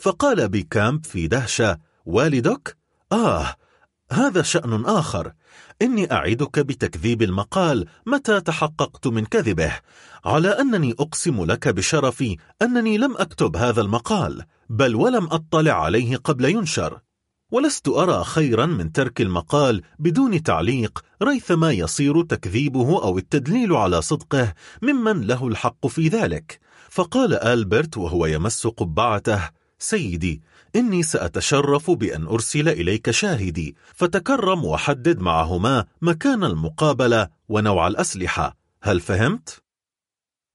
فقال بيكامب في دهشة والدك؟ آه هذا شأن آخر. إني أعدك بتكذيب المقال متى تحققت من كذبه على أنني أقسم لك بشرفي أنني لم أكتب هذا المقال بل ولم أطلع عليه قبل ينشر. ولست أرى خيرا من ترك المقال بدون تعليق ريثما يصير تكذيبه أو التدليل على صدقه ممن له الحق في ذلك. فقال آلبرت وهو يمس قبعته سيدي إني سأتشرف بأن أرسل إليك شاهدي فتكرم وحدد معهما مكان المقابلة ونوع الأسلحة هل فهمت؟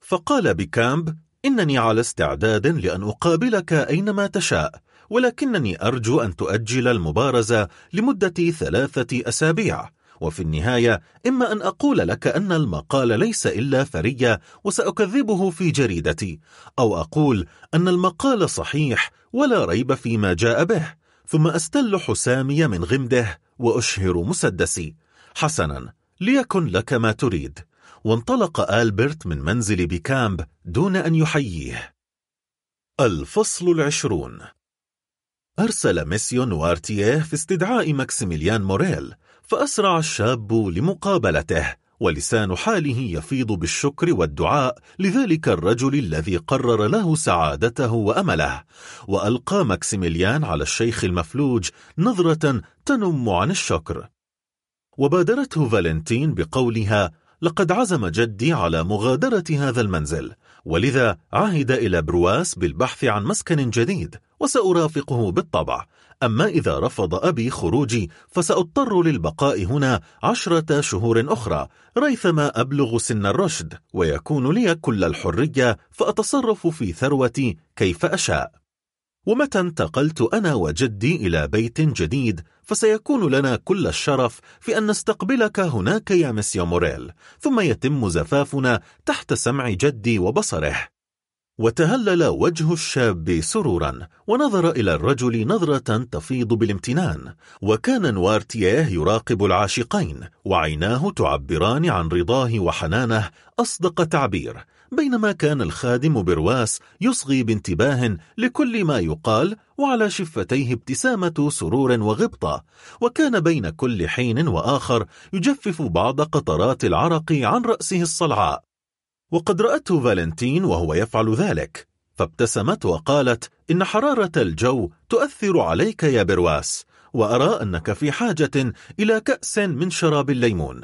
فقال بكامب إنني على استعداد لأن أقابلك أينما تشاء ولكنني أرجو أن تؤجل المبارزة لمدة ثلاثة أسابيع وفي النهاية إما أن أقول لك أن المقال ليس إلا فرية وسأكذبه في جريدتي أو أقول أن المقال صحيح ولا ريب فيما جاء به ثم أستل حسامي من غمده وأشهر مسدسي. حسنا ليكن لك ما تريد. وانطلق آلبرت من منزل بيكامب دون أن يحييه. الفصل العشرون. أرسل ميسيو نوارتيه في استدعاء ماكسيميليان موريل فأسرع الشاب لمقابلته ولسان حاله يفيض بالشكر والدعاء لذلك الرجل الذي قرر له سعادته وأمله. وألقى ماكسيميليان على الشيخ المفلوج نظرة تنم عن الشكر. وبادرته فالنتين بقولها لقد عزم جدي على مغادرة هذا المنزل ولذا عهد إلى برواس بالبحث عن مسكن جديد وسأرافقه بالطبع أما إذا رفض أبي خروجي فسأضطر للبقاء هنا عشرة شهور أخرى ريثما أبلغ سن الرشد ويكون لي كل الحرية فأتصرف في ثروتي كيف أشاء. ومتى انتقلت أنا وجدي إلى بيت جديد فسيكون لنا كل الشرف في أن نستقبلك هناك يا مسيو موريل ثم يتم زفافنا تحت سمع جدي وبصره. وتهلل وجه الشاب سرورا ونظر إلى الرجل نظرة تفيض بالامتنان وكان نوارتياه يراقب العاشقين وعيناه تعبران عن رضاه وحنانه أصدق تعبير بينما كان الخادم برواس يصغي بانتباه لكل ما يقال وعلى شفتيه ابتسامة سرور وغبطة وكان بين كل حين وآخر يجفف بعض قطرات العرق عن رأسه الصلعاء. وقد رأته فالنتين وهو يفعل ذلك. فابتسمت وقالت إن حرارة الجو تؤثر عليك يا برواس وأرى أنك في حاجة إلى كأس من شراب الليمون.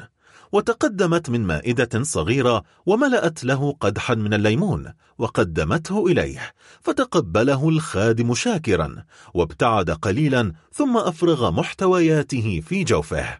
وتقدمت من مائدة صغيرة وملأت له قدحا من الليمون وقدمته إليه فتقبله الخادم شاكرا وابتعد قليلا ثم أفرغ محتوياته في جوفه.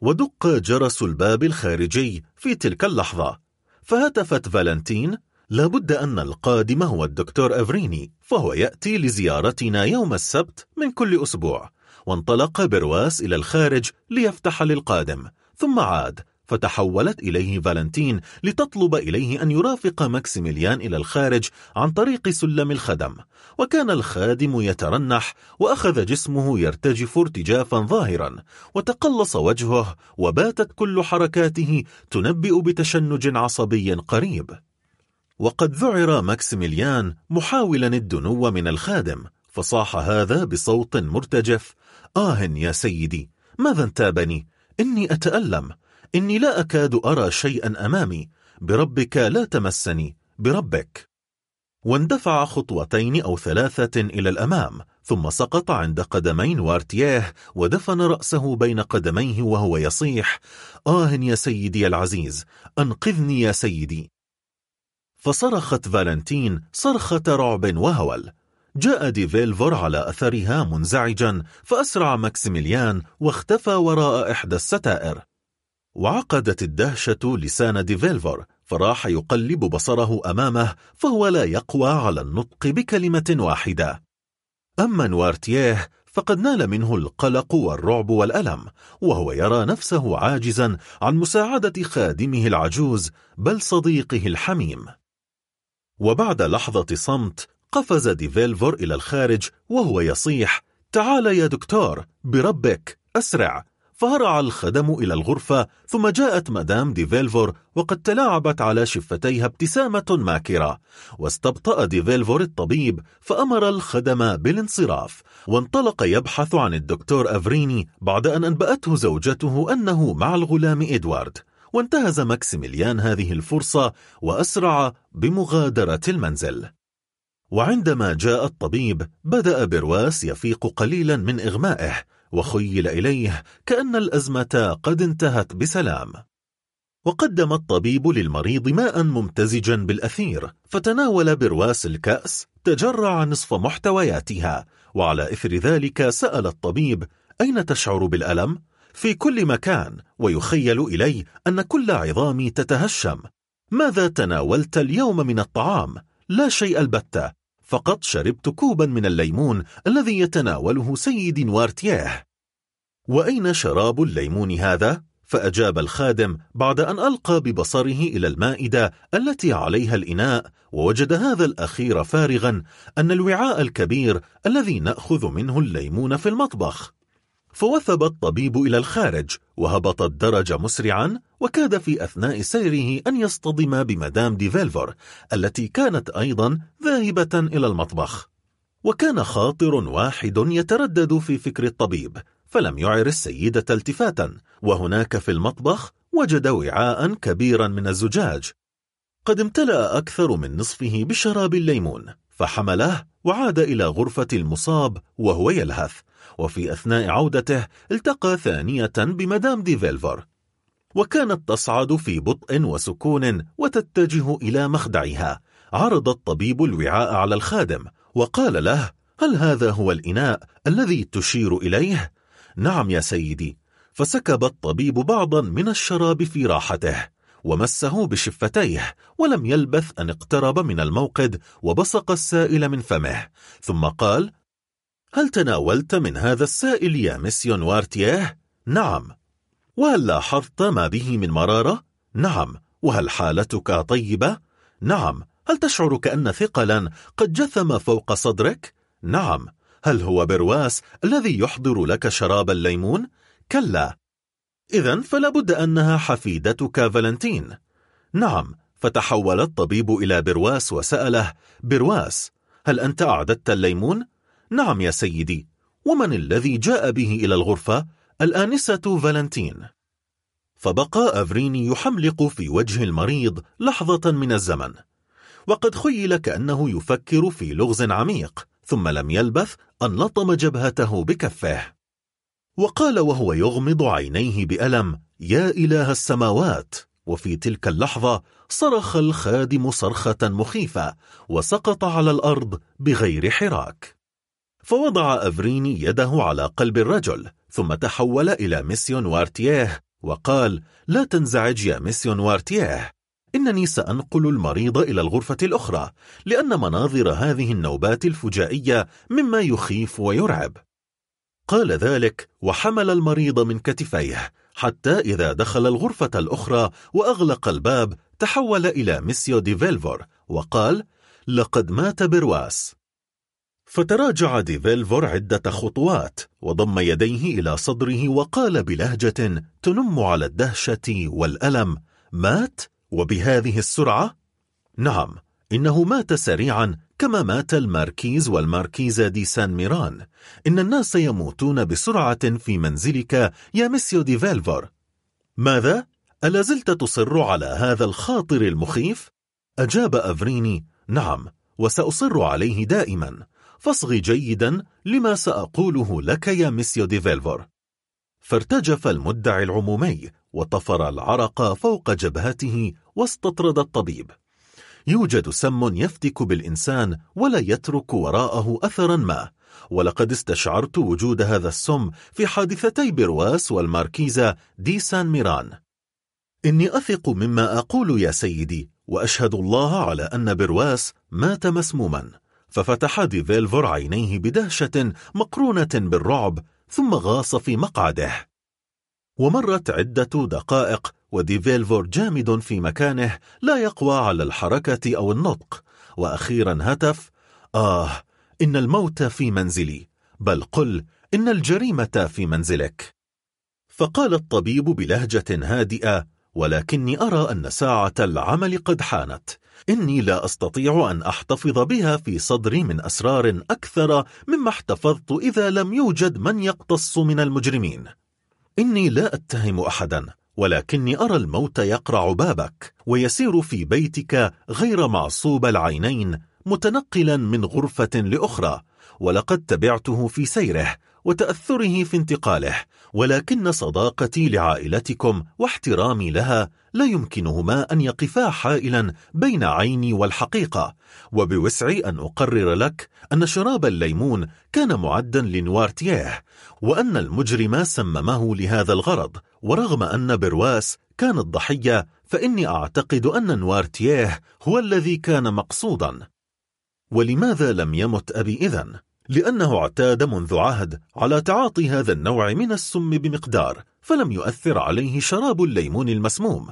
ودق جرس الباب الخارجي في تلك اللحظة. فهتفت فالنتين. لابد أن القادم هو الدكتور أفريني فهو يأتي لزيارتنا يوم السبت من كل أسبوع. وانطلق برواس إلى الخارج ليفتح للقادم. ثم عاد فتحولت إليه فالنتين لتطلب إليه أن يرافق ماكسيميليان إلى الخارج عن طريق سلم الخدم. وكان الخادم يترنح وأخذ جسمه يرتجف ارتجافا ظاهرا وتقلص وجهه وباتت كل حركاته تنبئ بتشنج عصبي قريب. وقد ذعر ماكسيميليان محاولا الدنو من الخادم فصاح هذا بصوت مرتجف. آه يا سيدي ماذا انتابني؟ إني أتألم. إني لا أكاد أرى شيئا أمامي. بربك لا تمسني. بربك. واندفع خطوتين أو ثلاثة إلى الأمام ثم سقط عند قدمين وارتياه ودفن رأسه بين قدميه وهو يصيح آه يا سيدي العزيز أنقذني يا سيدي. فصرخت فالنتين صرخة رعب وهول. جاء ديفيلفور على أثرها منزعجا فأسرع ماكسيميليان واختفى وراء إحدى الستائر. وعقدت الدهشة لسان ديفيلفور فراح يقلب بصره أمامه فهو لا يقوى على النطق بكلمة واحدة. أما نوارتياه فقد نال منه القلق والرعب والألم وهو يرى نفسه عاجزا عن مساعدة خادمه العجوز بل صديقه الحميم. وبعد لحظة صمت قفز ديفيلفور إلى الخارج وهو يصيح تعال يا دكتور بربك أسرع. فهرع الخدم إلى الغرفة ثم جاءت مدام ديفيلفور وقد تلاعبت على شفتيها ابتسامة ماكرة. واستبطأ ديفيلفور الطبيب فأمر الخدم بالانصراف. وانطلق يبحث عن الدكتور أفريني بعد أن أنبأته زوجته أنه مع الغلام إدوارد. وانتهز ماكسيميليان هذه الفرصة وأسرع بمغادرة المنزل. وعندما جاء الطبيب بدأ برواس يفيق قليلا من إغمائه. وخيل إليه كأن الأزمة قد انتهت بسلام وقدم الطبيب للمريض ماء ممتزجا بالأثير فتناول برواس الكأس تجرع نصف محتوياتها وعلى إثر ذلك سأل الطبيب أين تشعر بالألم؟ في كل مكان ويخيل إلي أن كل عظامي تتهشم ماذا تناولت اليوم من الطعام؟ لا شيء البتة فقط شربت كوبا من الليمون الذي يتناوله سيد نوارتياه وأين شراب الليمون هذا؟ فأجاب الخادم بعد أن ألقى ببصره إلى المائدة التي عليها الإناء ووجد هذا الأخير فارغا أن الوعاء الكبير الذي نأخذ منه الليمون في المطبخ فوثب الطبيب إلى الخارج وهبط الدرج مسرعا وكاد في أثناء سيره أن يصطدم بمدام ديفيلفور التي كانت أيضا ذاهبة إلى المطبخ. وكان خاطر واحد يتردد في فكر الطبيب فلم يعر السيدة التفاتا وهناك في المطبخ وجد وعاء كبيرا من الزجاج. قد امتلأ أكثر من نصفه بشراب الليمون فحمله وعاد إلى غرفة المصاب وهو يلهث. وفي أثناء عودته التقى ثانية بمدام ديفيلفور وكانت تصعد في بطء وسكون وتتجه إلى مخدعها عرض الطبيب الوعاء على الخادم وقال له هل هذا هو الإناء الذي تشير إليه؟ نعم يا سيدي فسكب الطبيب بعضا من الشراب في راحته ومسه بشفتيه ولم يلبث أن اقترب من الموقد وبصق السائل من فمه ثم قال هل تناولت من هذا السائل يا مسيون وارتياه؟ نعم وهل لاحظت ما به من مرارة؟ نعم وهل حالتك طيبة؟ نعم هل تشعر كأن ثقلا قد جثم فوق صدرك؟ نعم هل هو برواس الذي يحضر لك شراب الليمون؟ كلا إذا فلابد أنها حفيدتك فالنتين نعم فتحول الطبيب إلى برواس وسأله برواس هل أنت أعددت الليمون؟ نعم يا سيدي. ومن الذي جاء به إلى الغرفة؟ الآنسة فالنتين. فبقى أفريني يحملق في وجه المريض لحظة من الزمن. وقد خيل كأنه يفكر في لغز عميق ثم لم يلبث أن لطم جبهته بكفه وقال وهو يغمض عينيه بألم يا إله السماوات. وفي تلك اللحظة صرخ الخادم صرخة مخيفة وسقط على الأرض بغير حراك. فوضع أفريني يده على قلب الرجل ثم تحول إلى ميسيو نوارتياه وقال لا تنزعج يا ميسيو نوارتياه. إنني سأنقل المريض إلى الغرفة الأخرى لأن مناظر هذه النوبات الفجائية مما يخيف ويرعب. قال ذلك وحمل المريض من كتفيه حتى إذا دخل الغرفة الأخرى وأغلق الباب تحول إلى ميسيو ديفيلفور وقال لقد مات برواس. فتراجع ديفيلفور عدة خطوات وضم يديه إلى صدره وقال بلهجة تنم على الدهشة والألم مات وبهذه السرعة؟ نعم إنه مات سريعا كما مات الماركيز والماركيزة دي سان ميران إن الناس يموتون بسرعة في منزلك يا مسيو دي فيلفور ماذا؟ ألا زلت تصر على هذا الخاطر المخيف؟ أجاب أفريني نعم وسأصر عليه دائما فاصغ جيدا لما سأقوله لك يا مسيو دي فيلفور فارتجف المدعي العمومي وطفر العرق فوق جبهته واستطرد الطبيب. يوجد سم يفتك بالإنسان ولا يترك وراءه أثرا ما ولقد استشعرت وجود هذا السم في حادثتي برواس والماركيزة دي سان ميران. إني أثق مما أقول يا سيدي وأشهد الله على أن برواس مات مسموما. ففتح ديفيلفور عينيه بدهشة مقرونة بالرعب ثم غاص في مقعده. ومرت عدة دقائق وديفيلفور جامد في مكانه لا يقوى على الحركة أو النطق. وأخيرا هتف آه إن الموت في منزلي بل قل إن الجريمة في منزلك. فقال الطبيب بلهجة هادئة ولكني أرى أن ساعة العمل قد حانت إني لا أستطيع أن أحتفظ بها في صدري من أسرار أكثر مما احتفظت إذا لم يوجد من يقتص من المجرمين. إني لا أتهم أحدا ولكني أرى الموت يقرع بابك ويسير في بيتك غير معصوب العينين متنقلا من غرفة لأخرى ولقد تبعته في سيره وتأثره في انتقاله ولكن صداقتي لعائلتكم واحترامي لها لا يمكنهما أن يقفا حائلا بين عيني والحقيقة وبوسعي أن أقرر لك أن شراب الليمون كان معدا لنوارتيه وأن المجرم سممه لهذا الغرض ورغم أن برواس كان الضحية فإني أعتقد أن نوارتيه هو الذي كان مقصودا ولماذا لم يمت أبي إذن؟ لأنه اعتاد منذ عهد على تعاطي هذا النوع من السم بمقدار فلم يؤثر عليه شراب الليمون المسموم.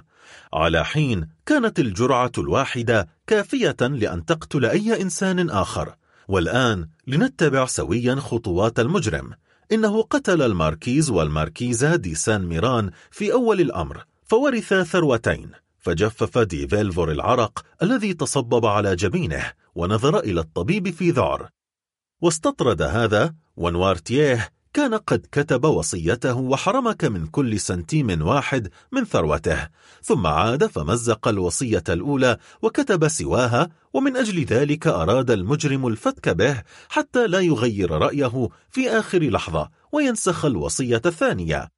على حين كانت الجرعة الواحدة كافية لأن تقتل أي إنسان آخر. والآن لنتبع سويا خطوات المجرم. إنه قتل الماركيز والماركيزة دي سان ميران في أول الأمر فورث ثروتين. فجفف دي فيلفور العرق الذي تصبب على جبينه ونظر إلى الطبيب في ذعر. واستطرد هذا ونوارتيه كان قد كتب وصيته وحرمك من كل سنتيم واحد من ثروته ثم عاد فمزق الوصية الأولى وكتب سواها ومن أجل ذلك أراد المجرم الفتك به حتى لا يغير رأيه في آخر لحظة وينسخ الوصية الثانية.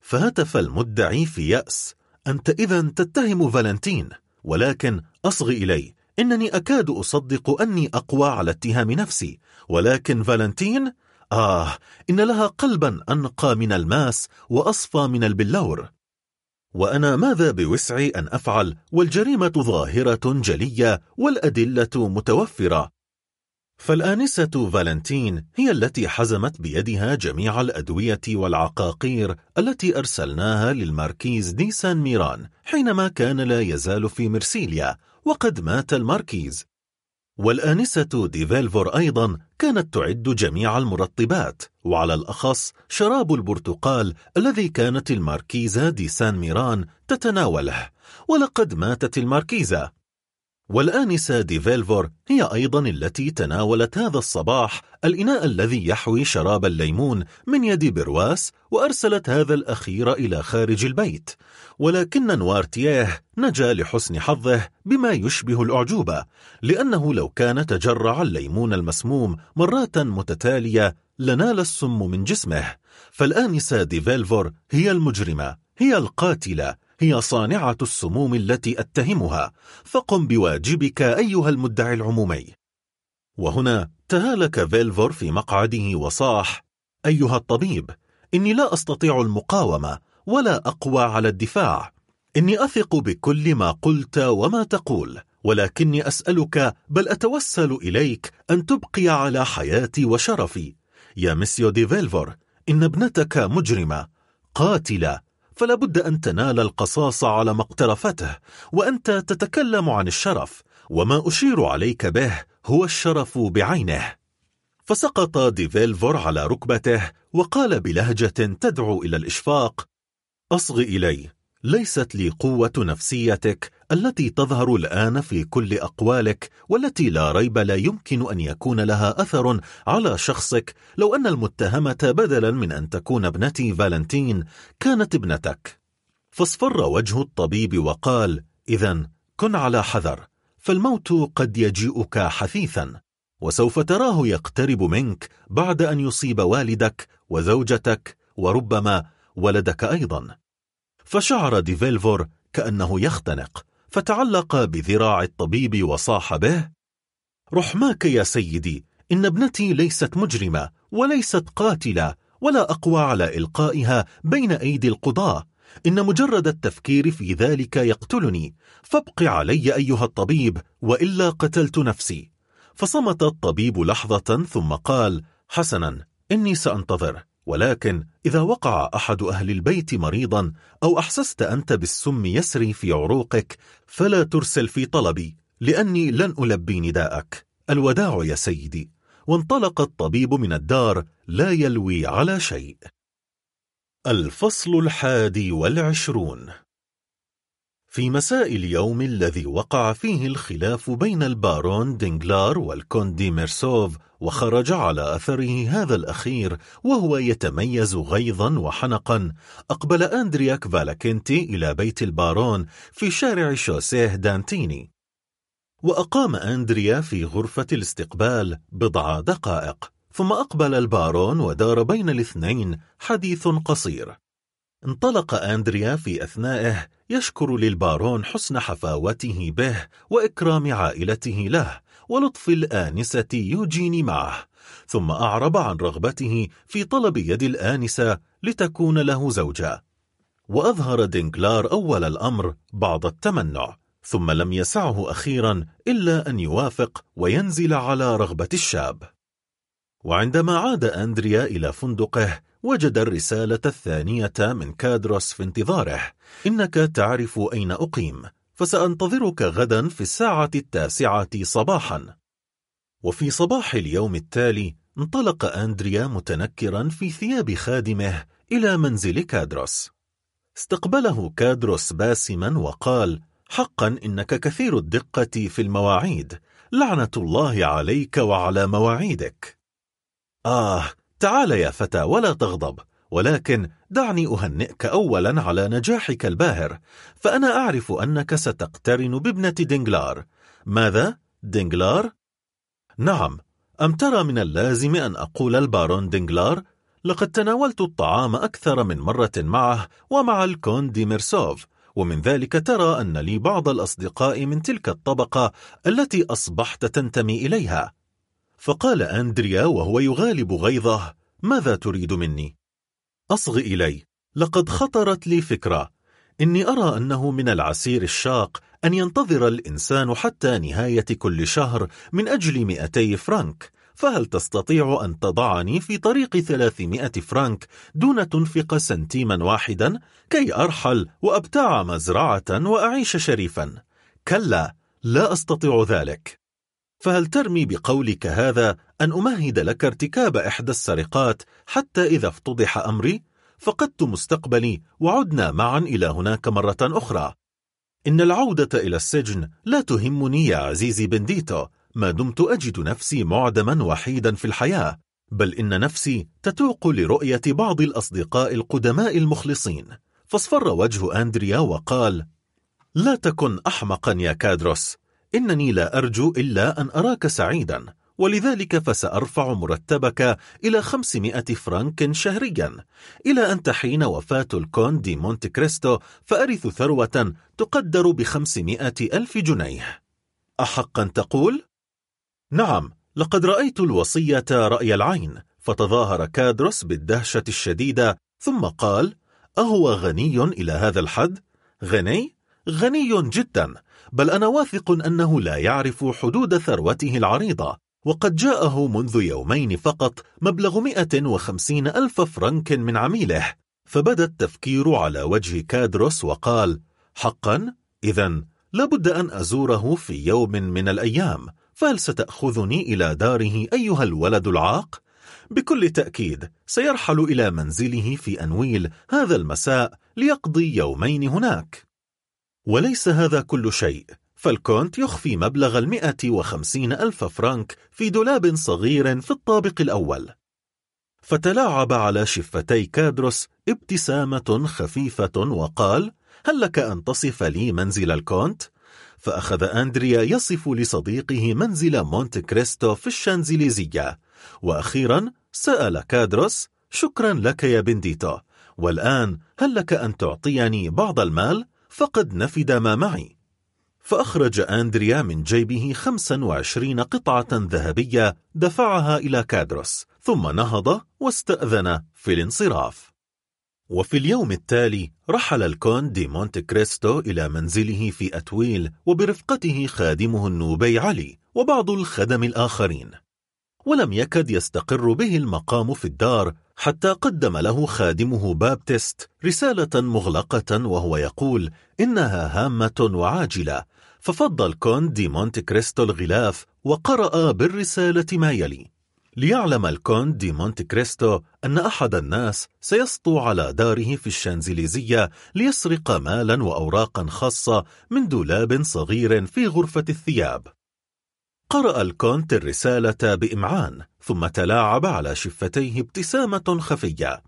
فهتف المدعي في يأس أنت إذا تتهم فالنتين ولكن أصغي إلي إنني أكاد أصدق أني أقوى على اتهام نفسي ولكن فالنتين آه إن لها قلبا أنقى من الماس وأصفى من البلور. وأنا ماذا بوسعي أن أفعل والجريمة ظاهرة جلية والأدلة متوفرة؟ فالآنسة فالنتين هي التي حزمت بيدها جميع الأدوية والعقاقير التي أرسلناها للماركيز دي سان ميران حينما كان لا يزال في مرسيليا وقد مات الماركيز. والآنسة دي فيلفور أيضا كانت تعد جميع المرطبات وعلى الأخص شراب البرتقال الذي كانت الماركيزة دي سان ميران تتناوله. ولقد ماتت الماركيزة والآنسة دي فيلفور هي أيضا التي تناولت هذا الصباح الإناء الذي يحوي شراب الليمون من يد برواس وأرسلت هذا الأخير إلى خارج البيت. ولكن نوارتياه نجا لحسن حظه بما يشبه الأعجوبة لأنه لو كان تجرع الليمون المسموم مرات متتالية لنال السم من جسمه. فالآنسة دي فيلفور هي المجرمة هي القاتلة. هي صانعة السموم التي أتهمها. فقم بواجبك أيها المدعي العمومي. وهنا تهالك فيلفور في مقعده وصاح أيها الطبيب إني لا أستطيع المقاومة ولا أقوى على الدفاع. إني أثق بكل ما قلت وما تقول ولكني أسألك بل أتوسل إليك أن تبقي على حياتي وشرفي. يا مسيو دي فيلفور إن ابنتك مجرمة قاتلة. فلا بد أن تنال القصاص على ما اقترفته وأنت تتكلم عن الشرف وما أشير عليك به هو الشرف بعينه. فسقط دي فيلفور على ركبته وقال بلهجة تدعو إلى الإشفاق أصغ إلي ليست لي قوة نفسيتك التي تظهر الآن في كل أقوالك والتي لا ريب لا يمكن أن يكون لها أثر على شخصك. لو أن المتهمة بدلا من أن تكون ابنتي فالنتين كانت ابنتك. فاصفر وجه الطبيب وقال إذا كن على حذر فالموت قد يجيئك حثيثا وسوف تراه يقترب منك بعد أن يصيب والدك وزوجتك وربما ولدك أيضا. فشعر ديفيلفور كأنه يختنق فتعلق بذراع الطبيب وصاح به رحماك يا سيدي إن ابنتي ليست مجرمة وليست قاتلة ولا أقوى على إلقائها بين أيدي القضاة. إن مجرد التفكير في ذلك يقتلني فابق علي أيها الطبيب وإلا قتلت نفسي. فصمت الطبيب لحظة ثم قال حسنا إني سأنتظر. ولكن إذا وقع أحد أهل البيت مريضا أو أحسست أنت بالسم يسري في عروقك فلا ترسل في طلبي لأني لن ألبي نداءك. الوداع يا سيدي وانطلق الطبيب من الدار لا يلوي على شيء. الفصل الحادي والعشرون. في مساء اليوم الذي وقع فيه الخلاف بين البارون دينغلار والكوندي ميرسوف وخرج على أثره هذا الأخير وهو يتميز غيظا وحنقا. أقبل أندرياك فالاكنتي إلى بيت البارون في شارع شوسيه دانتيني. وأقام أندريا في غرفة الاستقبال بضع دقائق ثم أقبل البارون ودار بين الاثنين حديث قصير. انطلق أندريا في أثنائه يشكر للبارون حسن حفاوته به وإكرام عائلته له ولطف الآنسة يوجيني معه ثم أعرب عن رغبته في طلب يد الآنسة لتكون له زوجة. وأظهر دينكلار أول الأمر بعض التمنع ثم لم يسعه أخيرا إلا أن يوافق وينزل على رغبة الشاب. وعندما عاد أندريا إلى فندقه وجد الرسالة الثانية من كادروس في انتظاره. إنك تعرف أين أقيم فسأنتظرك غدا في الساعة التاسعة صباحا. وفي صباح اليوم التالي انطلق أندريا متنكرا في ثياب خادمه إلى منزل كادروس. استقبله كادروس باسما وقال حقا إنك كثير الدقة في المواعيد. لعنة الله عليك وعلى مواعيدك. آه تعال يا فتى ولا تغضب ولكن دعني أهنئك أولا على نجاحك الباهر فأنا أعرف أنك ستقترن بابنة دينجلار ماذا؟ دينجلار؟ نعم أم ترى من اللازم أن أقول البارون دينجلار؟ لقد تناولت الطعام أكثر من مرة معه ومع الكونت دي مورسيرف ومن ذلك ترى أن لي بعض الأصدقاء من تلك الطبقة التي أصبحت تنتمي إليها فقال أندريا وهو يغالب غيظه ماذا تريد مني؟ أصغ إلي لقد خطرت لي فكرة إني أرى أنه من العسير الشاق أن ينتظر الإنسان حتى نهاية كل شهر من أجل مئتي فرنك فهل تستطيع أن تضعني في طريق ثلاثمائة فرنك دون تنفق سنتيما واحدا كي أرحل وأبتاع مزرعة وأعيش شريفا؟ كلا لا أستطيع ذلك فهل ترمي بقولك هذا أن أمهد لك ارتكاب إحدى السرقات حتى إذا افتضح أمري؟ فقدت مستقبلي وعدنا معا إلى هناك مرة أخرى. إن العودة إلى السجن لا تهمني يا عزيزي بنديتو. ما دمت أجد نفسي معدما وحيدا في الحياة بل إن نفسي تتوق لرؤية بعض الأصدقاء القدماء المخلصين. فاصفر وجه أندريا وقال لا تكن أحمقا يا كادروس. إنني لا أرجو إلا أن أراك سعيدا ولذلك فسأرفع مرتبك إلى 500 فرنك شهريا إلى أن تحين وفاة الكون دي مونت كريستو فأرث ثروة تقدر بخمسمائة ألف جنيه أحقا تقول؟ نعم لقد رأيت الوصية رأي العين فتظاهر كادروس بالدهشة الشديدة ثم قال أهو غني إلى هذا الحد؟ غني؟ غني جدا بل أنا واثق أنه لا يعرف حدود ثروته العريضة وقد جاءه منذ يومين فقط مبلغ 150 ألف فرنك من عميله فبدأ التفكير على وجه كادروس وقال حقا إذا لابد أن أزوره في يوم من الأيام فهل ستأخذني إلى داره أيها الولد العاق؟ بكل تأكيد سيرحل إلى منزله في أنويل هذا المساء ليقضي يومين هناك وليس هذا كل شيء فالكونت يخفي مبلغ المئة وخمسين ألف فرنك في دولاب صغير في الطابق الأول فتلاعب على شفتي كادروس ابتسامة خفيفة وقال هل لك أن تصف لي منزل الكونت؟ فأخذ أندريا يصف لصديقه منزل مونت كريستو في الشانزليزية وأخيرا سأل كادروس شكرا لك يا بنديتو والآن هل لك أن تعطيني بعض المال؟ فقد نفد ما معي. فأخرج أندريا من جيبه 25 قطعة ذهبية دفعها إلى كادروس ثم نهض واستأذن في الانصراف. وفي اليوم التالي رحل الكون دي مونت كريستو إلى منزله في أتويل وبرفقته خادمه النوبي علي وبعض الخدم الآخرين. ولم يكد يستقر به المقام في الدار حتى قدم له خادمه بابتست رسالة مغلقة وهو يقول إنها هامة وعاجلة. ففض الكونت دي مونت كريستو الغلاف وقرأ بالرسالة ما يلي. ليعلم الكونت دي مونت كريستو أن أحد الناس سيسطو على داره في الشانزليزية ليسرق مالا وأوراقا خاصة من دولاب صغير في غرفة الثياب. قرأ الكونت الرسالة بإمعان ثم تلاعب على شفتيه ابتسامة خفية.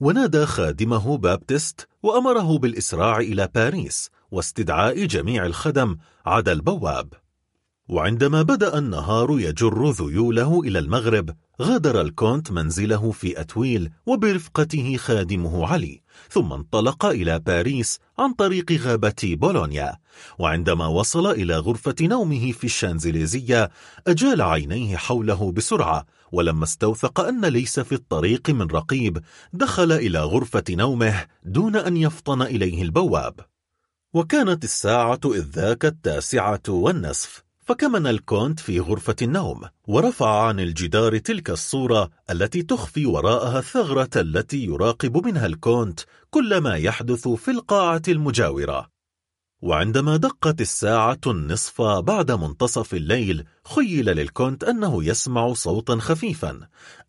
ونادى خادمه بابتست وأمره بالإسراع إلى باريس واستدعاء جميع الخدم عدا البواب. وعندما بدأ النهار يجر ذيوله إلى المغرب غادر الكونت منزله في أتويل وبرفقته خادمه علي. ثم انطلق إلى باريس عن طريق غابة بولونيا وعندما وصل إلى غرفة نومه في الشانزليزية أجال عينيه حوله بسرعة ولما استوثق أن ليس في الطريق من رقيب دخل إلى غرفة نومه دون أن يفطن إليه البواب. وكانت الساعة إذ ذاك التاسعة والنصف. فكمن الكونت في غرفة النوم ورفع عن الجدار تلك الصورة التي تخفي وراءها الثغرة التي يراقب منها الكونت كل ما يحدث في القاعة المجاورة. وعندما دقت الساعة النصف بعد منتصف الليل خيل للكونت أنه يسمع صوتا خفيفا.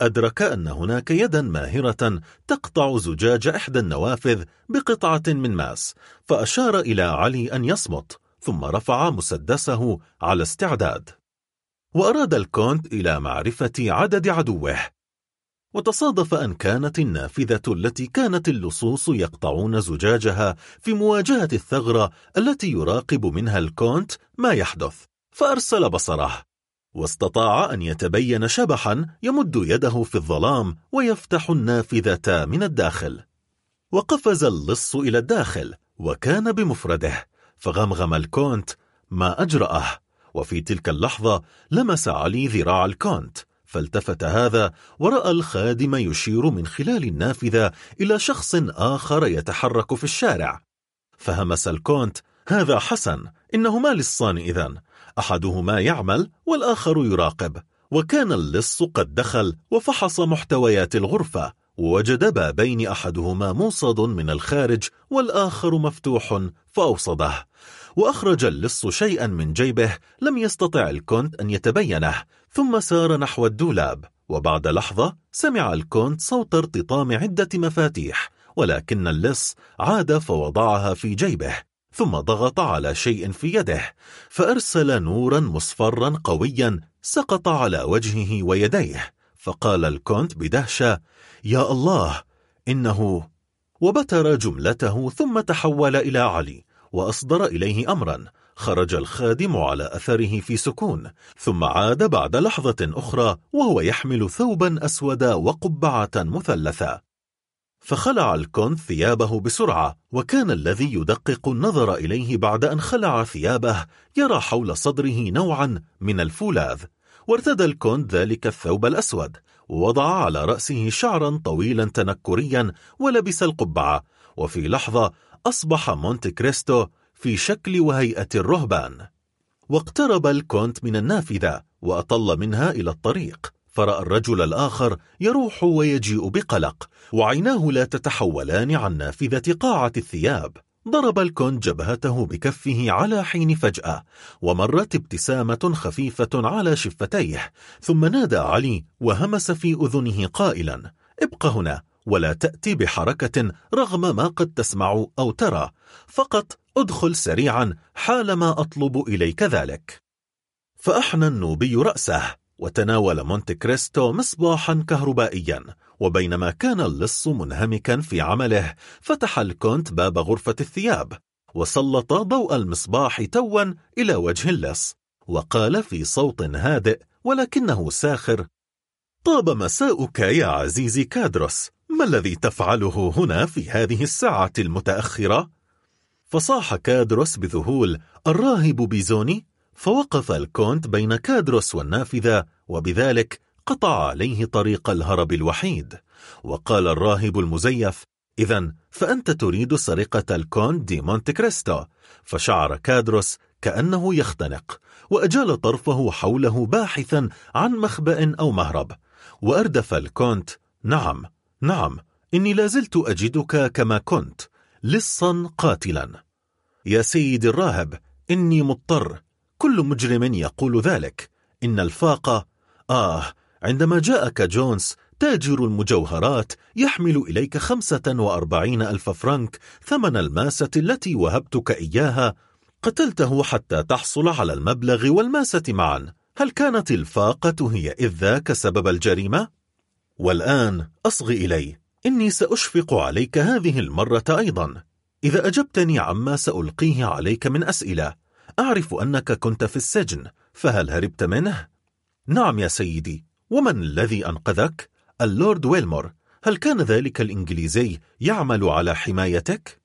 أدرك أن هناك يدا ماهرة تقطع زجاج إحدى النوافذ بقطعة من ماس فأشار إلى علي أن يصمت. ثم رفع مسدسه على استعداد وأراد الكونت إلى معرفة عدد عدوه وتصادف أن كانت النافذة التي كانت اللصوص يقطعون زجاجها في مواجهة الثغرة التي يراقب منها الكونت ما يحدث فأرسل بصره واستطاع أن يتبين شبحا يمد يده في الظلام ويفتح النافذة من الداخل وقفز اللص إلى الداخل وكان بمفرده. فغمغم الكونت ما أجرأه؟ وفي تلك اللحظة لمس علي ذراع الكونت فالتفت هذا ورأى الخادم يشير من خلال النافذة إلى شخص آخر يتحرك في الشارع. فهمس الكونت هذا حسن إنهما لصان إذن أحدهما يعمل والآخر يراقب. وكان اللص قد دخل وفحص محتويات الغرفة. ووجد بابين أحدهما موصد من الخارج والآخر مفتوح فأوصده وأخرج اللص شيئا من جيبه لم يستطع الكونت أن يتبينه ثم سار نحو الدولاب وبعد لحظة سمع الكونت صوت ارتطام عدة مفاتيح ولكن اللص عاد فوضعها في جيبه ثم ضغط على شيء في يده فأرسل نورا مصفرا قويا سقط على وجهه ويديه فقال الكونت بدهشة يا الله إنه وبتر جملته ثم تحول إلى علي وأصدر إليه أمرا خرج الخادم على أثره في سكون ثم عاد بعد لحظة أخرى وهو يحمل ثوبا أسود وقبعة مثلثة. فخلع الكونت ثيابه بسرعة وكان الذي يدقق النظر إليه بعد أن خلع ثيابه يرى حول صدره نوعا من الفولاذ وارتدى الكونت ذلك الثوب الأسود. ووضع على رأسه شعرا طويلا تنكريا ولبس القبعة وفي لحظة أصبح مونت كريستو في شكل وهيئة الرهبان. واقترب الكونت من النافذة وأطل منها إلى الطريق. فرأى الرجل الآخر يروح ويجيء بقلق وعيناه لا تتحولان عن نافذة قاعة الثياب. ضرب الكونت جبهته بكفه على حين فجأة ومرت ابتسامة خفيفة على شفتيه ثم نادى علي وهمس في أذنه قائلا ابق هنا ولا تأتي بحركة رغم ما قد تسمع أو ترى فقط ادخل سريعا حالما أطلب إليك ذلك. فأحنى النوبي رأسه وتناول مونت كريستو مصباحا كهربائيا وبينما كان اللص منهمكا في عمله فتح الكونت باب غرفة الثياب وسلط ضوء المصباح توا إلى وجه اللص وقال في صوت هادئ ولكنه ساخر طاب مساؤك يا عزيزي كادروس ما الذي تفعله هنا في هذه الساعة المتأخرة؟ فصاح كادروس بذهول الراهب بيزوني فوقف الكونت بين كادروس والنافذة وبذلك قطع عليه طريق الهرب الوحيد. وقال الراهب المزيف إذا فأنت تريد سرقة الكونت دي مونت كريستو. فشعر كادروس كأنه يختنق وأجال طرفه حوله باحثا عن مخبأ أو مهرب. وأردف الكونت نعم نعم إني لازلت أجدك كما كنت لصا قاتلا. يا سيدي الراهب إني مضطر كل مجرم يقول ذلك إن الفاقة آه عندما جاءك جونز تاجر المجوهرات يحمل إليك خمسة وأربعين ألف فرنك ثمن الماسة التي وهبتك إياها. قتلته حتى تحصل على المبلغ والماسة معا. هل كانت الفاقة هي إذ ذاك سبب الجريمة؟ والآن أصغي إلي. إني سأشفق عليك هذه المرة أيضا. إذا أجبتني عما سألقيه عليك من أسئلة. أعرف أنك كنت في السجن فهل هربت منه؟ نعم يا سيدي. ومن الذي أنقذك؟ اللورد ويلمور هل كان ذلك الإنجليزي يعمل على حمايتك؟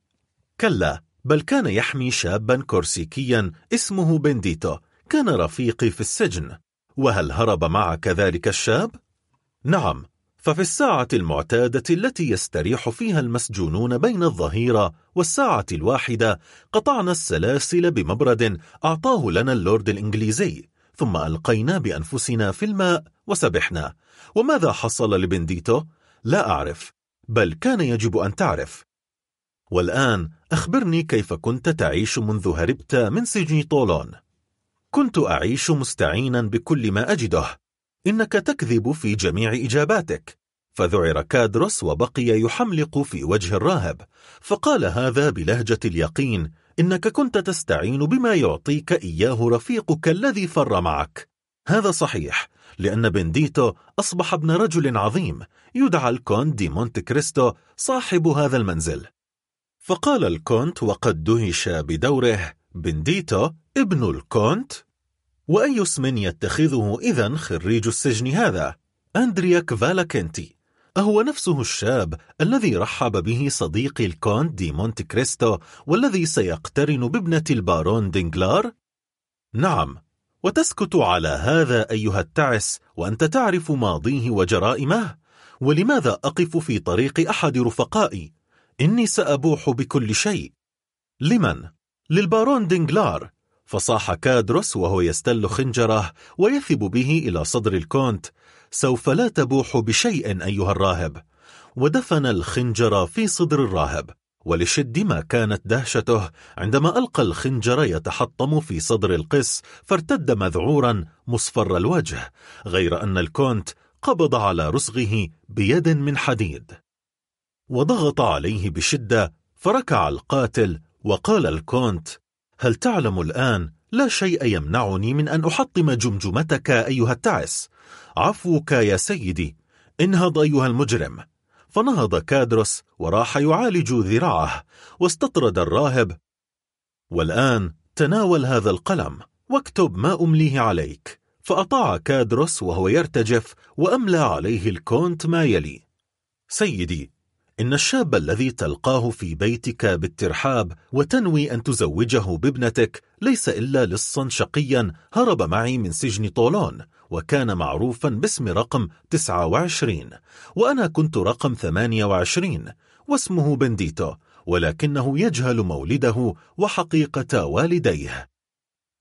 كلا بل كان يحمي شابا كورسيكيا اسمه بنديتو كان رفيقي في السجن وهل هرب معك ذلك الشاب؟ نعم ففي الساعة المعتادة التي يستريح فيها المسجونون بين الظهيرة والساعة الواحدة قطعنا السلاسل بمبرد أعطاه لنا اللورد الإنجليزي ثم ألقينا بأنفسنا في الماء وسبحنا. وماذا حصل لبنديتو؟ لا أعرف بل كان يجب أن تعرف. والآن أخبرني كيف كنت تعيش منذ هربت من سجن طولون. كنت أعيش مستعينا بكل ما أجده. إنك تكذب في جميع إجاباتك. فذعر كادروس وبقي يحملق في وجه الراهب. فقال هذا بلهجة اليقين إنك كنت تستعين بما يعطيك إياه رفيقك الذي فر معك. هذا صحيح لأن بنديتو أصبح ابن رجل عظيم يدعى الكونت دي مونت كريستو صاحب هذا المنزل. فقال الكونت وقد دهش بدوره بنديتو ابن الكونت؟ وأي اسم يتخذه إذا خريج السجن هذا؟ أندريا كافالكانتي أهو نفسه الشاب الذي رحب به صديقي الكونت دي مونت كريستو والذي سيقترن بابنة البارون دينجلار؟ نعم وتسكت على هذا أيها التعس وأنت تعرف ماضيه وجرائمه؟ ولماذا أقف في طريق أحد رفقائي؟ إني سأبوح بكل شيء. لمن؟ للبارون دينجلار. فصاح كادروس وهو يستل خنجره ويثب به إلى صدر الكونت. سوف لا تبوح بشيء أيها الراهب. ودفن الخنجر في صدر الراهب ولشد ما كانت دهشته عندما ألفى الخنجر يتحطم في صدر القس فارتد مذعورا مصفر الوجه غير أن الكونت قبض على رسغه بيد من حديد. وضغط عليه بشدة فركع القاتل وقال الكونت هل تعلم الآن لا شيء يمنعني من أن أحطم جمجمتك أيها التعس؟ عفوك يا سيدي انهض أيها المجرم. فنهض كادروس وراح يعالج ذراعه واستطرد الراهب. والآن تناول هذا القلم واكتب ما أمليه عليك. فأطاع كادروس وهو يرتجف وأملى عليه الكونت ما يلي. سيدي إن الشاب الذي تلقاه في بيتك بالترحاب وتنوي أن تزوجه بابنتك ليس إلا لصا شقيا هرب معي من سجن طولون. وكان معروفا باسم رقم 29 وأنا كنت رقم 28 واسمه بنديتو ولكنه يجهل مولده وحقيقة والديه.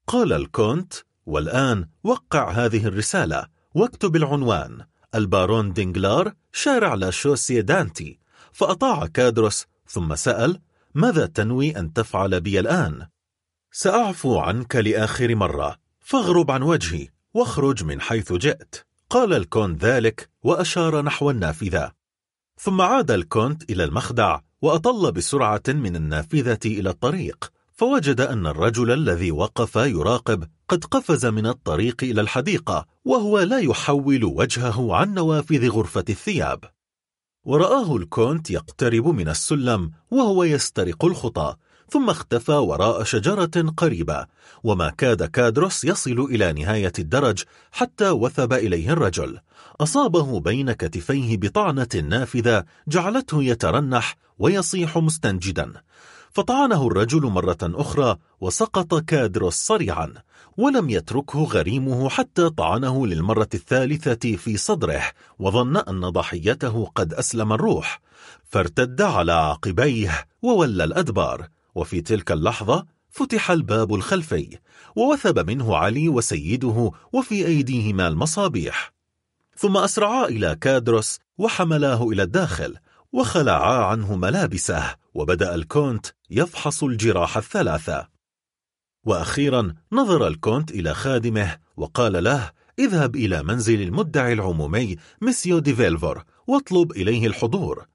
قال الكونت والآن وقع هذه الرسالة واكتب العنوان. البارون دينجلار شارع لاشوسي دانتي فأطاع كادروس ثم سأل ماذا تنوي أن تفعل بي الآن؟ سأعفو عنك لآخر مرة فاغرب عن وجهي. واخرج من حيث جئت. قال الكونت ذلك وأشار نحو النافذة. ثم عاد الكونت إلى المخدع وأطل بسرعة من النافذة إلى الطريق. فوجد أن الرجل الذي وقف يراقب قد قفز من الطريق إلى الحديقة وهو لا يحول وجهه عن نوافذ غرفة الثياب. ورآه الكونت يقترب من السلم وهو يسترق الخطى. ثم اختفى وراء شجرة قريبة وما كاد كادروس يصل إلى نهاية الدرج حتى وثب إليه الرجل. أصابه بين كتفيه بطعنة نافذة جعلته يترنح ويصيح مستنجدا. فطعنه الرجل مرة أخرى وسقط كادروس صريعا ولم يتركه غريمه حتى طعنه للمرة الثالثة في صدره وظن أن ضحيته قد أسلم الروح. فارتد على عقبيه وولى الأدبار. وفي تلك اللحظة فتح الباب الخلفي ووثب منه علي وسيده وفي أيديهما المصابيح. ثم أسرعا إلى كادروس وحملاه إلى الداخل وخلعا عنه ملابسه وبدأ الكونت يفحص الجراح الثلاثة. وأخيرا نظر الكونت إلى خادمه وقال له اذهب إلى منزل المدعي العمومي ميسيو دي فيلفور واطلب إليه الحضور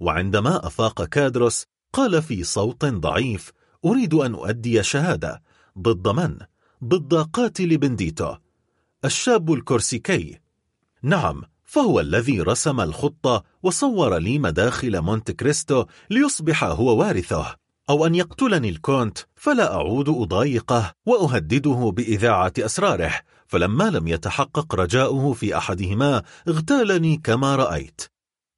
وعندما أفاق كادروس قال في صوت ضعيف أريد أن أؤدي شهادة ضد من؟ ضد قاتل بنديتو الشاب الكورسيكي. نعم فهو الذي رسم الخطة وصور لي مداخل مونت كريستو ليصبح هو وارثه. أو أن يقتلني الكونت فلا أعود أضايقه وأهدده بإذاعة أسراره. فلما لم يتحقق رجاؤه في أحدهما اغتالني كما رأيت.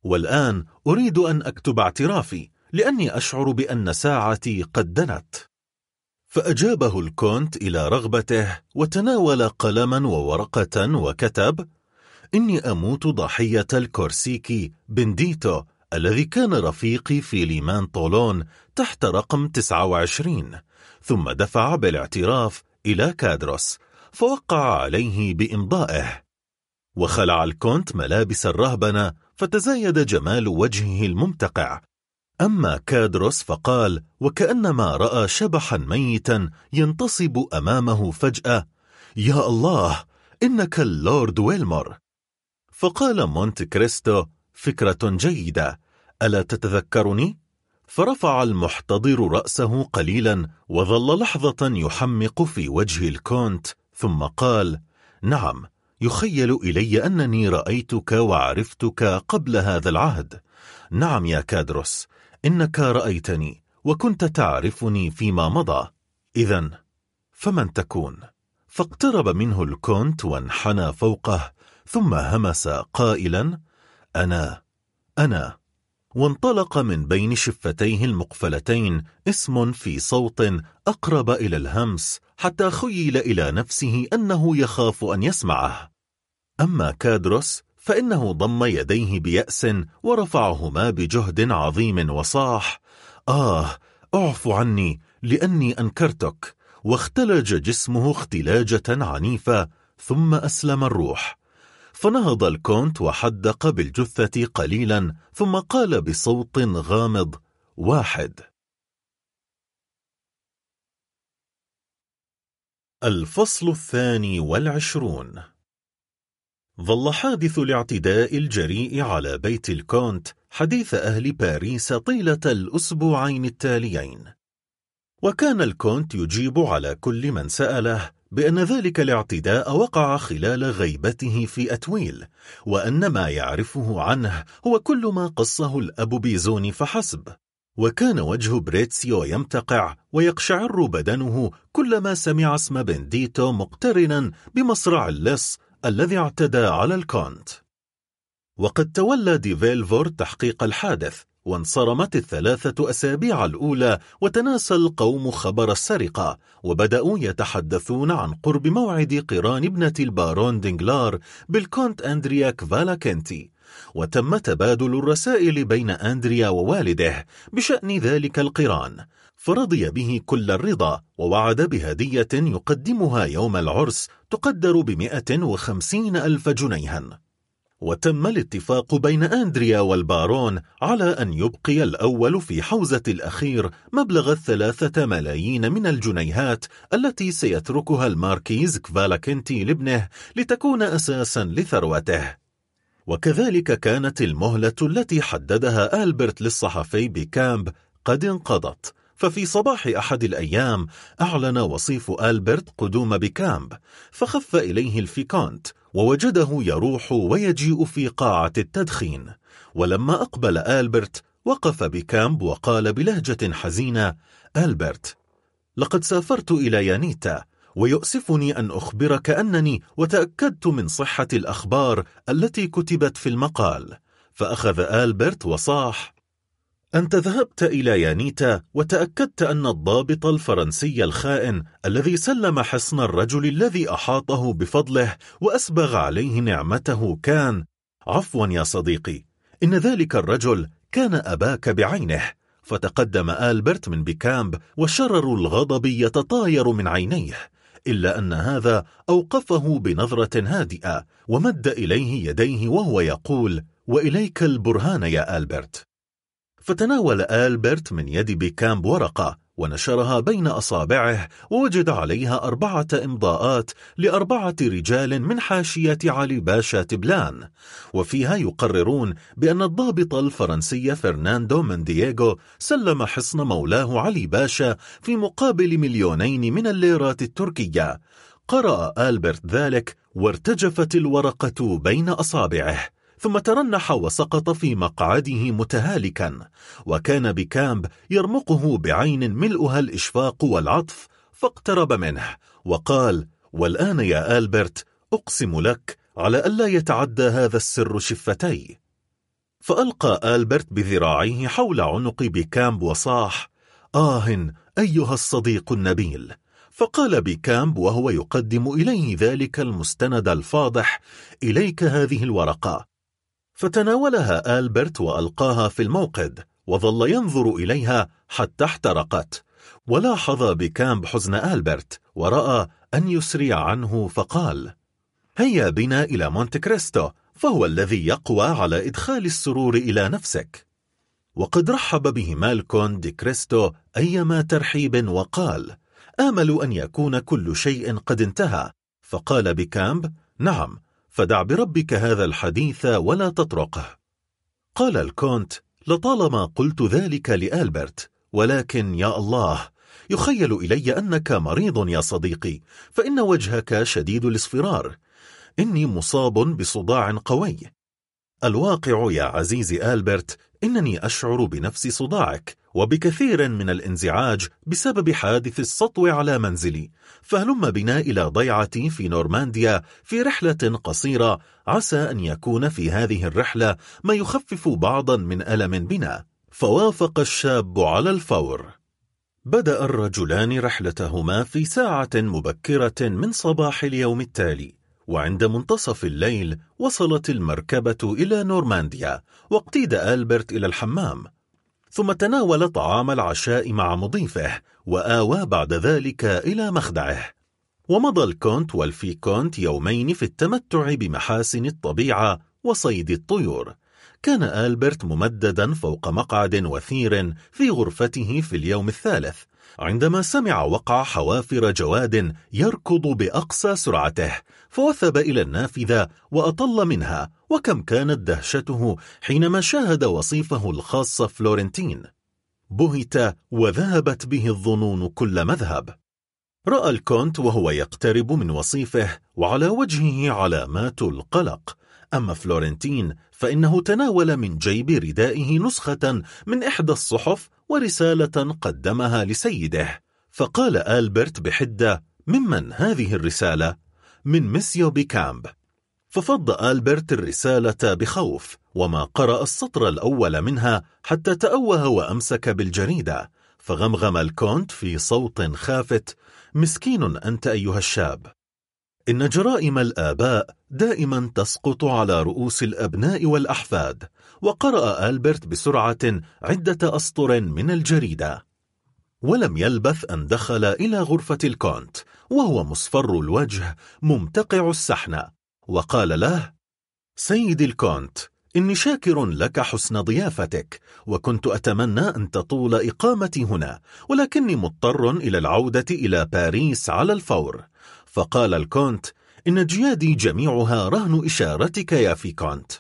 والآن أريد أن أكتب اعترافي. لأني أشعر بأن ساعتي قد دنت. فأجابه الكونت إلى رغبته وتناول قلما وورقة وكتب إني أموت ضحية الكورسيكي بنديتو الذي كان رفيقي في ليمان طولون تحت رقم 29 ثم دفع بالاعتراف إلى كادروس فوقع عليه بإمضائه. وخلع الكونت ملابس الرهبنة فتزايد جمال وجهه الممتقع أما كادروس فقال وكأنما رأى شبحا ميتا ينتصب أمامه فجأة يا الله إنك اللورد ويلمور فقال مونت كريستو فكرة جيدة ألا تتذكرني؟ فرفع المحتضر رأسه قليلا وظل لحظة يحمق في وجه الكونت ثم قال نعم يخيل إلي أنني رأيتك وعرفتك قبل هذا العهد نعم يا كادروس إنك رأيتني وكنت تعرفني فيما مضى. إذا فمن تكون؟ فاقترب منه الكونت وانحنى فوقه ثم همس قائلا أنا أنا. وانطلق من بين شفتيه المقفلتين اسم في صوت أقرب إلى الهمس حتى خيل إلى نفسه أنه يخاف أن يسمعه. أما كادروس فإنه ضم يديه بيأس ورفعهما بجهد عظيم وصاح آه أعف عني لأني أنكرتك. واختلج جسمه اختلاجة عنيفة ثم أسلم الروح. فنهض الكونت وحدق بالجثة قليلا ثم قال بصوت غامض واحد. الفصل الثاني والعشرون ظل حادث الاعتداء الجريء على بيت الكونت حديث أهل باريس طيلة الأسبوعين التاليين. وكان الكونت يجيب على كل من سأله بأن ذلك الاعتداء وقع خلال غيبته في أتويل وأن ما يعرفه عنه هو كل ما قصه الأب بيزون فحسب. وكان وجه بريتسيو يمتقع ويقشعر بدنه كلما سمع اسم بنديتو مقترنا بمصرع اللص الذي اعتدى على الكونت. وقد تولى دي فيلفور تحقيق الحادث وانصرمت الثلاثة أسابيع الأولى وتناسى القوم خبر السرقة وبدأوا يتحدثون عن قرب موعد قران ابنة البارون دينغلار بالكونت أندريا كفالاكنتي وتم تبادل الرسائل بين أندريا ووالده بشأن ذلك القران. فرضي به كل الرضا ووعد بهدية يقدمها يوم العرس تقدر بمئة وخمسين ألف جنيها. وتم الاتفاق بين أندريا والبارون على أن يبقي الأول في حوزة الأخير مبلغ الثلاثة ملايين من الجنيهات التي سيتركها الماركيز كفالاكنتي لابنه لتكون أساسا لثروته. وكذلك كانت المهلة التي حددها ألبرت للصحفي بكامب قد انقضت. ففي صباح أحد الأيام أعلن وصيف ألبرت قدوم بكامب فخف إليه الفيكونت ووجده يروح ويجيء في قاعة التدخين. ولما أقبل ألبرت وقف بكامب وقال بلهجة حزينة ألبرت لقد سافرت إلى يانيتا ويؤسفني أن أخبرك أنني وتأكدت من صحة الأخبار التي كتبت في المقال. فأخذ ألبرت وصاح أنت ذهبت إلى يانيتا وتأكدت أن الضابط الفرنسي الخائن الذي سلم حصن الرجل الذي أحاطه بفضله وأسبغ عليه نعمته كان. عفوا يا صديقي إن ذلك الرجل كان أباك بعينه. فتقدم آلبرت من بكامب وشرر الغضب يتطاير من عينيه إلا أن هذا أوقفه بنظرة هادئة ومد إليه يديه وهو يقول وإليك البرهان يا آلبرت. فتناول آلبرت من يد بيكامب ورقة ونشرها بين أصابعه ووجد عليها أربعة إمضاءات لأربعة رجال من حاشية علي باشا تبلان. وفيها يقررون بأن الضابط الفرنسي فرناندو من دييغو سلم حصن مولاه علي باشا في مقابل مليونين من الليرات التركية. قرأ ألبرت ذلك وارتجفت الورقة بين أصابعه. ثم ترنح وسقط في مقعده متهالكا وكان بكامب يرمقه بعين ملؤها الإشفاق والعطف فاقترب منه وقال والآن يا آلبرت أقسم لك على ألا يتعدى هذا السر شفتي فألقى آلبرت بذراعيه حول عنق بكامب وصاح آه أيها الصديق النبيل. فقال بكامب وهو يقدم إليه ذلك المستند الفاضح إليك هذه الورقة. فتناولها آلبرت وألقاها في الموقد وظل ينظر إليها حتى احترقت. ولاحظ بكامب حزن آلبرت ورأى أن يسري عنه فقال هيا بنا إلى مونت كريستو فهو الذي يقوى على إدخال السرور إلى نفسك. وقد رحب بهما الكونت دي كريستو أيما ترحيب وقال آمل أن يكون كل شيء قد انتهى. فقال بكامب نعم فدع بربك هذا الحديث ولا تطرقه. قال الكونت لطالما قلت ذلك لآلبرت ولكن يا الله يخيل إلي أنك مريض يا صديقي فإن وجهك شديد الاصفرار. إني مصاب بصداع قوي. الواقع يا عزيزي آلبرت إنني أشعر بنفس صداعك وبكثير من الانزعاج بسبب حادث السطو على منزلي فهلم بنا إلى ضيعتي في نورمانديا في رحلة قصيرة عسى أن يكون في هذه الرحلة ما يخفف بعضا من ألم بنا. فوافق الشاب على الفور. بدأ الرجلان رحلتهما في ساعة مبكرة من صباح اليوم التالي وعند منتصف الليل وصلت المركبة إلى نورمانديا واقتيد ألبرت إلى الحمام. ثم تناول طعام العشاء مع مضيفه وآوى بعد ذلك إلى مخدعه. ومضى الكونت والفيكونت يومين في التمتع بمحاسن الطبيعة وصيد الطيور. كان ألبرت ممددا فوق مقعد وثير في غرفته في اليوم الثالث عندما سمع وقع حوافر جواد يركض بأقصى سرعته فوثب إلى النافذة وأطل منها وكم كانت دهشته حينما شاهد وصيفه الخاص فلورنتين. بهت وذهبت به الظنون كل مذهب. رأى الكونت وهو يقترب من وصيفه وعلى وجهه علامات القلق أما فلورنتين فإنه تناول من جيب ردائه نسخة من إحدى الصحف ورسالة قدمها لسيده. فقال آلبرت بحدة ممن هذه الرسالة؟ من ميسيو بيكامب. ففض آلبرت الرسالة بخوف وما قرأ السطر الأول منها حتى تأوه وأمسك بالجريدة. فغمغم الكونت في صوت خافت مسكين أنت أيها الشاب. إن جرائم الآباء دائما تسقط على رؤوس الأبناء والأحفاد وقرأ ألبرت بسرعة عدة أسطر من الجريدة. ولم يلبث أن دخل إلى غرفة الكونت وهو مصفر الوجه ممتقع السحنة وقال له سيدي الكونت إني شاكر لك حسن ضيافتك وكنت أتمنى أن تطول إقامتي هنا ولكني مضطر إلى العودة إلى باريس على الفور. فقال الكونت إن جيادي جميعها رهن إشارتك يا فيكونت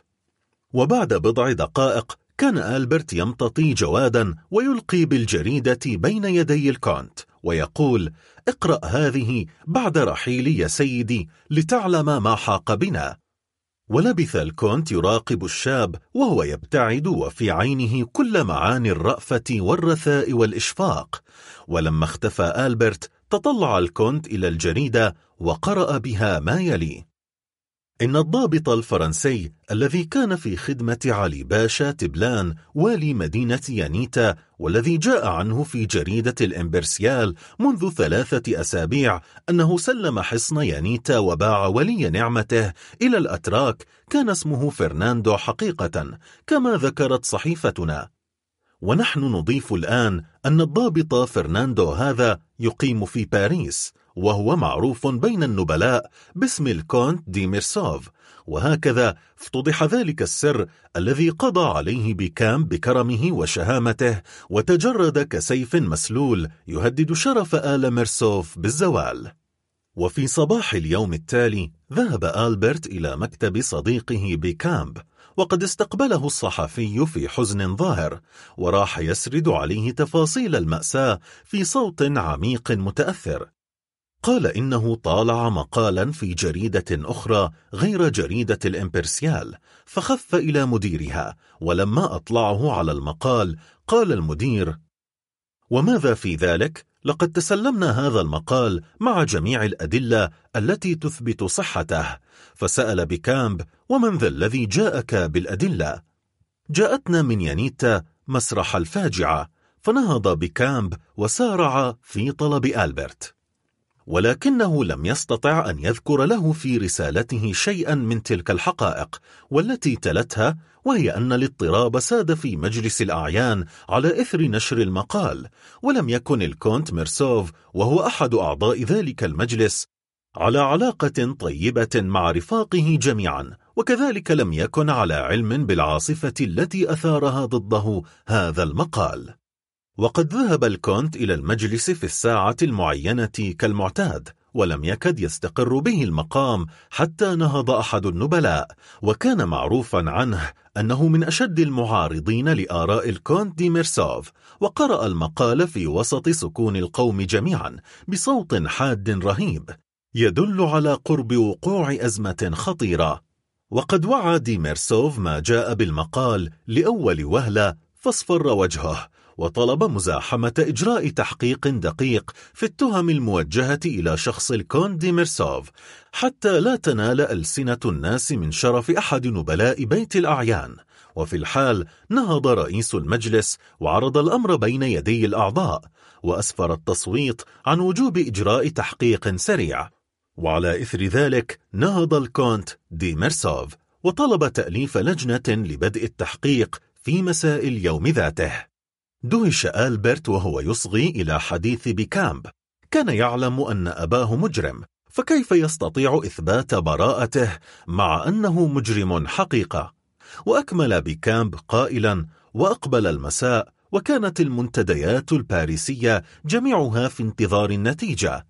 وبعد بضع دقائق كان ألبرت يمتطي جوادا ويلقي بالجريدة بين يدي الكونت ويقول اقرأ هذه بعد رحيلي يا سيدي لتعلم ما حاق بنا. ولبث الكونت يراقب الشاب وهو يبتعد وفي عينه كل معاني الرأفة والرثاء والإشفاق ولما اختفى ألبرت تطلع الكونت إلى الجريدة وقرأ بها ما يلي. إن الضابط الفرنسي الذي كان في خدمة علي باشا تبلان والي مدينة يانينا والذي جاء عنه في جريدة الإمبرسيال منذ ثلاثة أسابيع أنه سلم حصن يانينا وباع ولي نعمته إلى الأتراك كان اسمه فرناندو حقيقة كما ذكرت صحيفتنا. ونحن نضيف الآن أن الضابط فرناندو هذا يقيم في باريس وهو معروف بين النبلاء باسم الكونت دي ميرسوف وهكذا افتضح ذلك السر الذي قضى عليه بكامب بكرمه وشهامته وتجرد كسيف مسلول يهدد شرف آل ميرسوف بالزوال. وفي صباح اليوم التالي ذهب آلبرت إلى مكتب صديقه بكامب وقد استقبله الصحفي في حزن ظاهر وراح يسرد عليه تفاصيل المأساة في صوت عميق متأثر قال إنه طالع مقالا في جريدة أخرى غير جريدة الإمبرسيال فخف إلى مديرها ولما أطلعه على المقال قال المدير وماذا في ذلك؟ لقد تسلمنا هذا المقال مع جميع الأدلة التي تثبت صحته فسأل بكامب ومن ذا الذي جاءك بالأدلة؟ جاءتنا من يانيتا مسرح الفاجعة فنهض بكامب وسارع في طلب ألبرت ولكنه لم يستطع أن يذكر له في رسالته شيئا من تلك الحقائق والتي تلتها وهي أن الاضطراب ساد في مجلس الأعيان على إثر نشر المقال ولم يكن الكونت ميرسوف وهو أحد أعضاء ذلك المجلس على علاقة طيبة مع رفاقه جميعا وكذلك لم يكن على علم بالعاصفة التي أثارها ضده هذا المقال. وقد ذهب الكونت إلى المجلس في الساعة المعينة كالمعتاد ولم يكد يستقر به المقام حتى نهض أحد النبلاء وكان معروفا عنه أنه من أشد المعارضين لآراء الكونت دي ميرسوف وقرأ المقال في وسط سكون القوم جميعا بصوت حاد رهيب. يدل على قرب وقوع أزمة خطيرة. وقد وعى دي ميرسوف ما جاء بالمقال لأول وهلة فاصفر وجهه وطلب مزاحموه إجراء تحقيق دقيق في التهم الموجهة إلى شخص الكونت دي ميرسوف حتى لا تنال ألسنة الناس من شرف أحد نبلاء بيت الأعيان. وفي الحال نهض رئيس المجلس وعرض الأمر بين يدي الأعضاء وأسفر التصويت عن وجوب إجراء تحقيق سريع. وعلى إثر ذلك نهض الكونت دي ميرسوف وطلب تأليف لجنة لبدء التحقيق في مساء اليوم ذاته. دهش آلبرت وهو يصغي إلى حديث بكامب كان يعلم أن أباه مجرم فكيف يستطيع إثبات براءته مع أنه مجرم حقيقة؟ وأكمل بكامب قائلا وأقبل المساء وكانت المنتديات الباريسية جميعها في انتظار النتيجة.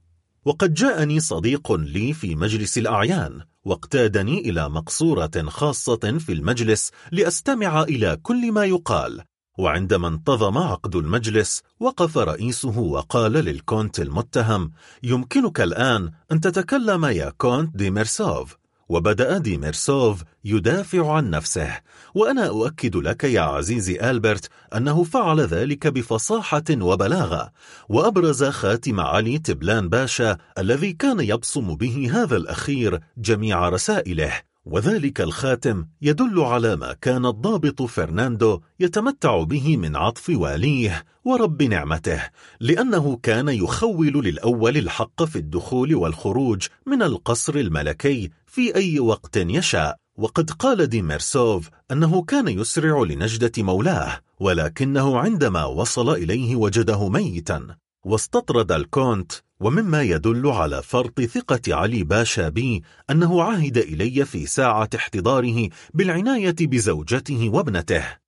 وقد جاءني صديق لي في مجلس الأعيان واقتادني إلى مقصورة خاصة في المجلس لأستمع إلى كل ما يقال. وعندما انتظم عقد المجلس وقف رئيسه وقال للكونت المتهم يمكنك الآن أن تتكلم يا كونت دي ميرسوف وبدأ دي ميرسوف يدافع عن نفسه. وأنا أؤكد لك يا عزيزي ألبرت أنه فعل ذلك بفصاحة وبلاغة وأبرز خاتم علي تبلان باشا الذي كان يبصم به هذا الأخير جميع رسائله. وذلك الخاتم يدل على ما كان الضابط فرناندو يتمتع به من عطف واليه ورب نعمته لأنه كان يخول للأول الحق في الدخول والخروج من القصر الملكي في أي وقت يشاء. وقد قال دي ميرسوف أنه كان يسرع لنجدة مولاه ولكنه عندما وصل إليه وجده ميتا. واستطرد الكونت ومما يدل على فرط ثقة علي باشا بي أنه عهد إلي في ساعة احتضاره بالعناية بزوجته وابنته.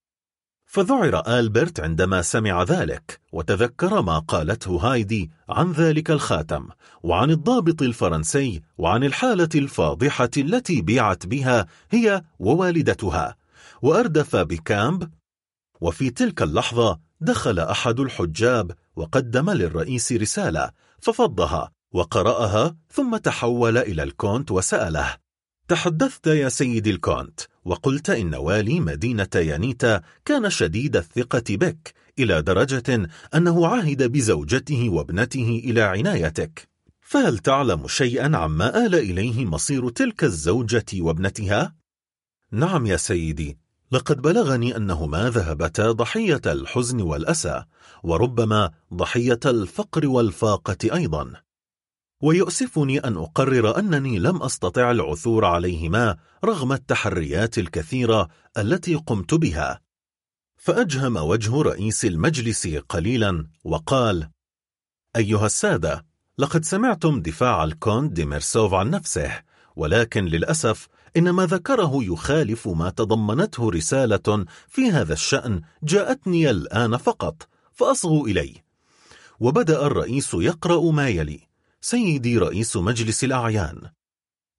فذعر آلبرت عندما سمع ذلك وتذكر ما قالته هايدي عن ذلك الخاتم وعن الضابط الفرنسي وعن الحالة الفاضحة التي بيعت بها هي ووالدتها. وأردف بيكامب وفي تلك اللحظة دخل أحد الحجاب وقدم للرئيس رسالة ففضها وقرأها ثم تحول إلى الكونت وسأله تحدثت يا سيدي الكونت؟ وقلت إن والي مدينة يانيتا كان شديد الثقة بك إلى درجة أنه عهد بزوجته وابنته إلى عنايتك فهل تعلم شيئا عما آل إليه مصير تلك الزوجة وابنتها؟ نعم يا سيدي لقد بلغني أنهما ذهبتا ضحية الحزن والأسى وربما ضحية الفقر والفاقة أيضا ويؤسفني أن أقرر أنني لم أستطع العثور عليهما رغم التحريات الكثيرة التي قمت بها. فأجهم وجه رئيس المجلس قليلا وقال أيها السادة لقد سمعتم دفاع الكونت ديميرسوف عن نفسه ولكن للأسف إن ما ذكره يخالف ما تضمنته رسالة في هذا الشأن جاءتني الآن فقط فأصغوا إلي. وبدأ الرئيس يقرأ ما يلي. سيدي رئيس مجلس الأعيان.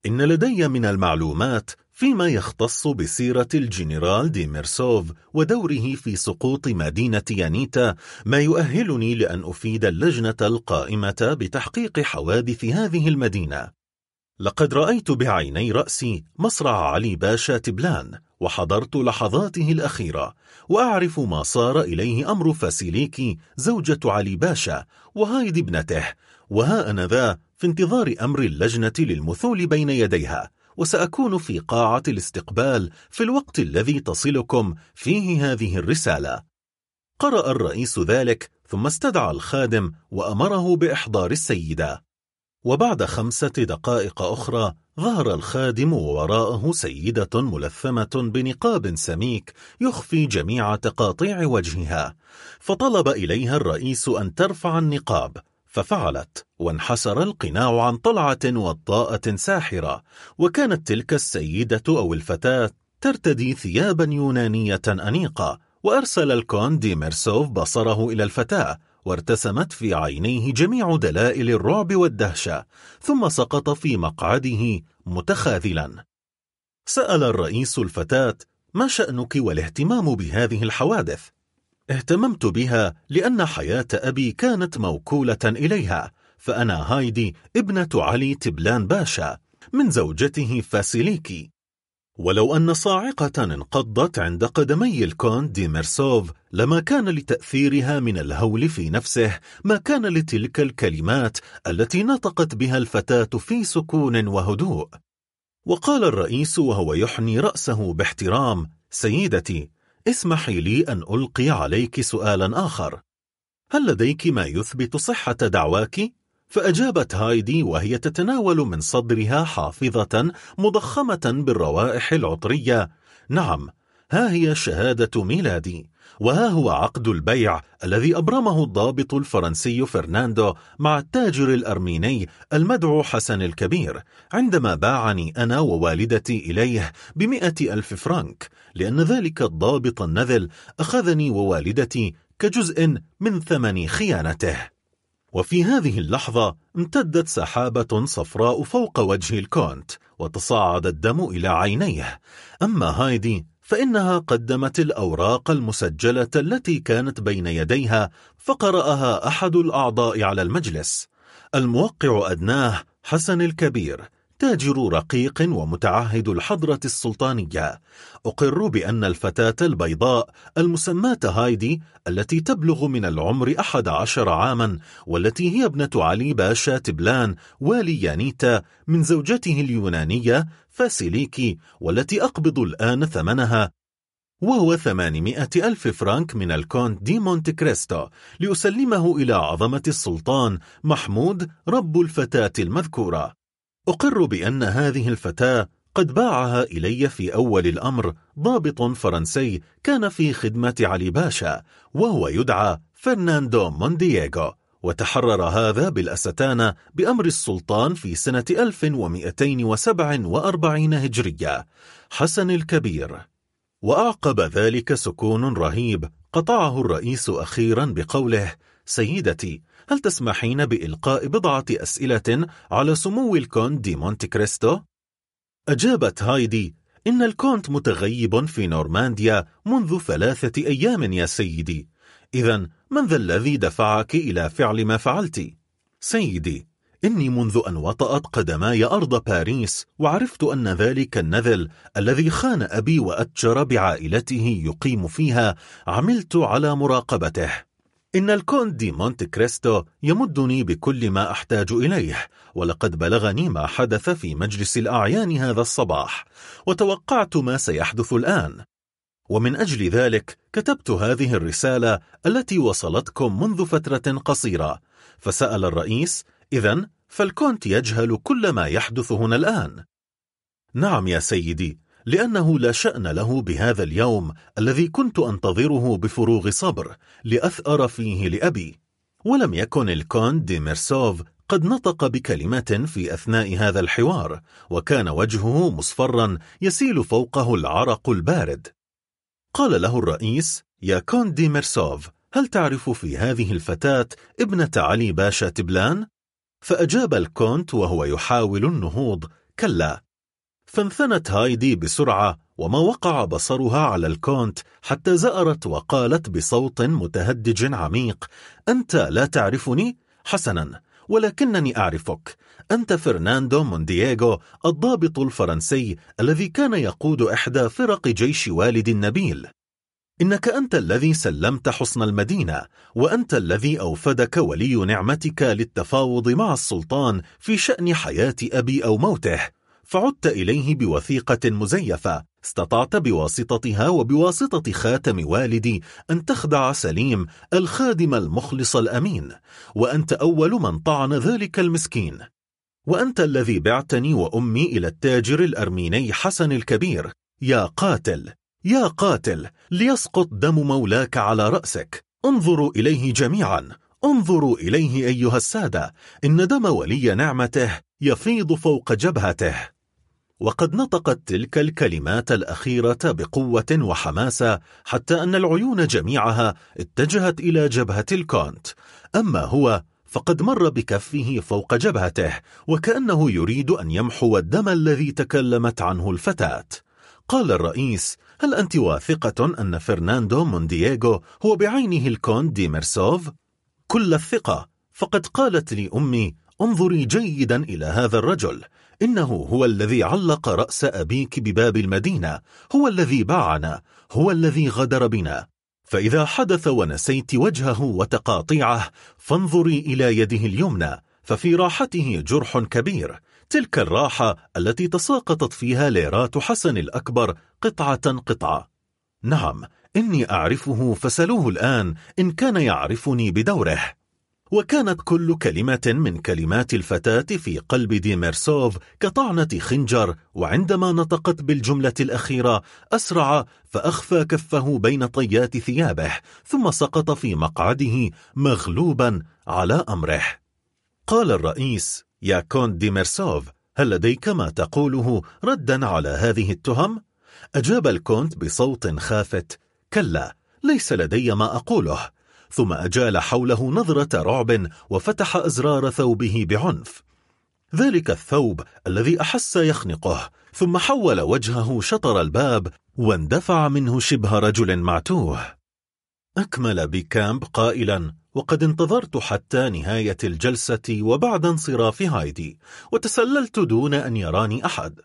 إن لدي من المعلومات فيما يختص بسيرة الجنرال دي ميرسوف ودوره في سقوط مدينة يانيتا ما يؤهلني لأن أفيد اللجنة القائمة بتحقيق حوادث هذه المدينة. لقد رأيت بعيني رأسي مصرع علي باشا تبلان وحضرت لحظاته الأخيرة وأعرف ما صار إليه أمر فاسيليكي زوجة علي باشا وهايد ابنته وها أنا ذا في انتظار أمر اللجنة للمثول بين يديها وسأكون في قاعة الاستقبال في الوقت الذي تصلكم فيه هذه الرسالة. قرأ الرئيس ذلك ثم استدعى الخادم وأمره بإحضار السيدة. وبعد خمسة دقائق أخرى ظهر الخادم ووراءه سيدة ملثمة بنقاب سميك يخفي جميع تقاطيع وجهها فطلب إليها الرئيس أن ترفع النقاب. ففعلت وانحسر القناع عن طلعة وطاءة ساحرة وكانت تلك السيدة أو الفتاة ترتدي ثيابا يونانية أنيقة وأرسل الكون دي ميرسوف بصره إلى الفتاة وارتسمت في عينيه جميع دلائل الرعب والدهشة ثم سقط في مقعده متخاذلا سأل الرئيس الفتاة ما شأنك والاهتمام بهذه الحوادث؟ اهتممت بها لأن حياة أبي كانت موكولة إليها فأنا هايدي ابنة علي تبلان باشا من زوجته فاسيليكي. ولو أن صاعقة انقضت عند قدمي الكون دي ميرسوف لما كان لتأثيرها من الهول في نفسه ما كان لتلك الكلمات التي نطقت بها الفتاة في سكون وهدوء. وقال الرئيس وهو يحني رأسه باحترام سيدتي اسمحي لي أن ألقي عليك سؤالا آخر. هل لديك ما يثبت صحة دعواك؟ فأجابت هايدي وهي تتناول من صدرها حافظة مضخمة بالروائح العطرية. نعم ها هي شهادة ميلادي. وها هو عقد البيع الذي أبرمه الضابط الفرنسي فرناندو مع التاجر الأرميني المدعو حسن الكبير عندما باعني أنا ووالدتي إليه بمئة ألف فرنك لأن ذلك الضابط النذل أخذني ووالدتي كجزء من ثمن خيانته. وفي هذه اللحظة امتدت سحابة صفراء فوق وجه الكونت وتصاعد الدم إلى عينيه. أما هايدي فإنها قدمت الأوراق المسجلة التي كانت بين يديها فقرأها أحد الأعضاء على المجلس. الموقع أدناه حسن الكبير. تاجر رقيق ومتعهد الحضرة السلطانية. أقر بأن الفتاة البيضاء المسماة هايدي التي تبلغ من العمر أحد عشر عاما والتي هي ابنة علي باشا تبلان والي يانيتا من زوجته اليونانية فاسيليكي والتي أقبض الآن ثمنها وهو ثمانمائة ألف فرانك من الكونت دي مونت كريستو لأسلمه إلى عظمة السلطان محمود رب الفتاة المذكورة. أقر بأن هذه الفتاة قد باعها إلي في أول الأمر ضابط فرنسي كان في خدمة علي باشا وهو يدعى فرناندو موندييغو وتحرر هذا بالأستانة بأمر السلطان في سنة 1247 هجرية. حسن الكبير. وأعقب ذلك سكون رهيب قطعه الرئيس أخيرا بقوله سيدتي هل تسمحين بإلقاء بضعة أسئلة على سمو الكونت دي مونتي كريستو؟ أجابت هايدي إن الكونت متغيب في نورمانديا منذ ثلاثة أيام يا سيدي إذا من ذا الذي دفعك إلى فعل ما فعلت؟ سيدي إني منذ أن وطأت قدماي أرض باريس وعرفت أن ذلك النذل الذي خان أبي وأتجر بعائلته يقيم فيها عملت على مراقبته إن الكونت دي مونت كريستو يمدني بكل ما أحتاج إليه ولقد بلغني ما حدث في مجلس الأعيان هذا الصباح وتوقعت ما سيحدث الآن. ومن أجل ذلك كتبت هذه الرسالة التي وصلتكم منذ فترة قصيرة. فسأل الرئيس إذا فالكونت يجهل كل ما يحدث هنا الآن. نعم يا سيدي لأنه لا شأن له بهذا اليوم الذي كنت أنتظره بفروغ صبر لأثأر فيه لأبي. ولم يكن الكونت دي ميرسوف قد نطق بكلمة في أثناء هذا الحوار وكان وجهه مصفرا يسيل فوقه العرق البارد. قال له الرئيس يا كونت دي ميرسوف هل تعرف في هذه الفتاة ابنة علي باشا تبلان؟ فأجاب الكونت وهو يحاول النهوض كلا. فانثنت هايدي بسرعة وما وقع بصرها على الكونت حتى زأرت وقالت بصوت متهدج عميق أنت لا تعرفني؟ حسنا ولكنني أعرفك. أنت فرناندو موندييغو الضابط الفرنسي الذي كان يقود إحدى فرق جيش والدي النبيل. إنك أنت الذي سلمت حصن المدينة وأنت الذي أوفدك ولي نعمتك للتفاوض مع السلطان في شأن حياة أبي أو موته. فعدت إليه بوثيقة مزيفة. استطعت بواسطتها وبواسطة خاتم والدي أن تخدع سليم الخادم المخلص الأمين. وأنت أول من طعن ذلك المسكين. وأنت الذي بعتني وأمي إلى التاجر الأرميني حسن الكبير. يا قاتل يا قاتل ليسقط دم مولاك على رأسك. انظروا إليه جميعا. انظروا إليه أيها السادة. إن دم ولي نعمته يفيض فوق جبهته. وقد نطقت تلك الكلمات الأخيرة بقوة وحماسة حتى أن العيون جميعها اتجهت إلى جبهة الكونت. أما هو فقد مر بكفه فوق جبهته وكأنه يريد أن يمحو الدم الذي تكلمت عنه الفتاة. قال الرئيس هل أنت واثقة أن فرناندو موندييغو هو بعينه الكونت دي ميرسوف؟ كل الثقة. فقد قالت لي أمي انظري جيدا إلى هذا الرجل. إنه هو الذي علق رأس أبيك بباب المدينة هو الذي باعنا هو الذي غدر بنا. فإذا حدث ونسيت وجهه وتقاطيعه فانظري إلى يده اليمنى ففي راحته جرح كبير. تلك الراحة التي تساقطت فيها ليرات حسن الأكبر قطعة قطعة. نعم إني أعرفه فسلوه الآن إن كان يعرفني بدوره. وكانت كل كلمة من كلمات الفتاة في قلب ديميرسوف كطعنة خنجر وعندما نطقت بالجملة الأخيرة أسرع فأخفى كفه بين طيات ثيابه ثم سقط في مقعده مغلوبا على أمره قال الرئيس يا كونت دي ميرسوف هل لديك ما تقوله ردا على هذه التهم؟ أجاب الكونت بصوت خافت كلا ليس لدي ما أقوله ثم أجال حوله نظرة رعب وفتح أزرار ثوبه بعنف. ذلك الثوب الذي أحس يخنقه ثم حول وجهه شطر الباب واندفع منه شبه رجل معتوه. أكمل بكامب قائلا وقد انتظرت حتى نهاية الجلسة وبعد انصراف هايدي وتسللت دون أن يراني أحد.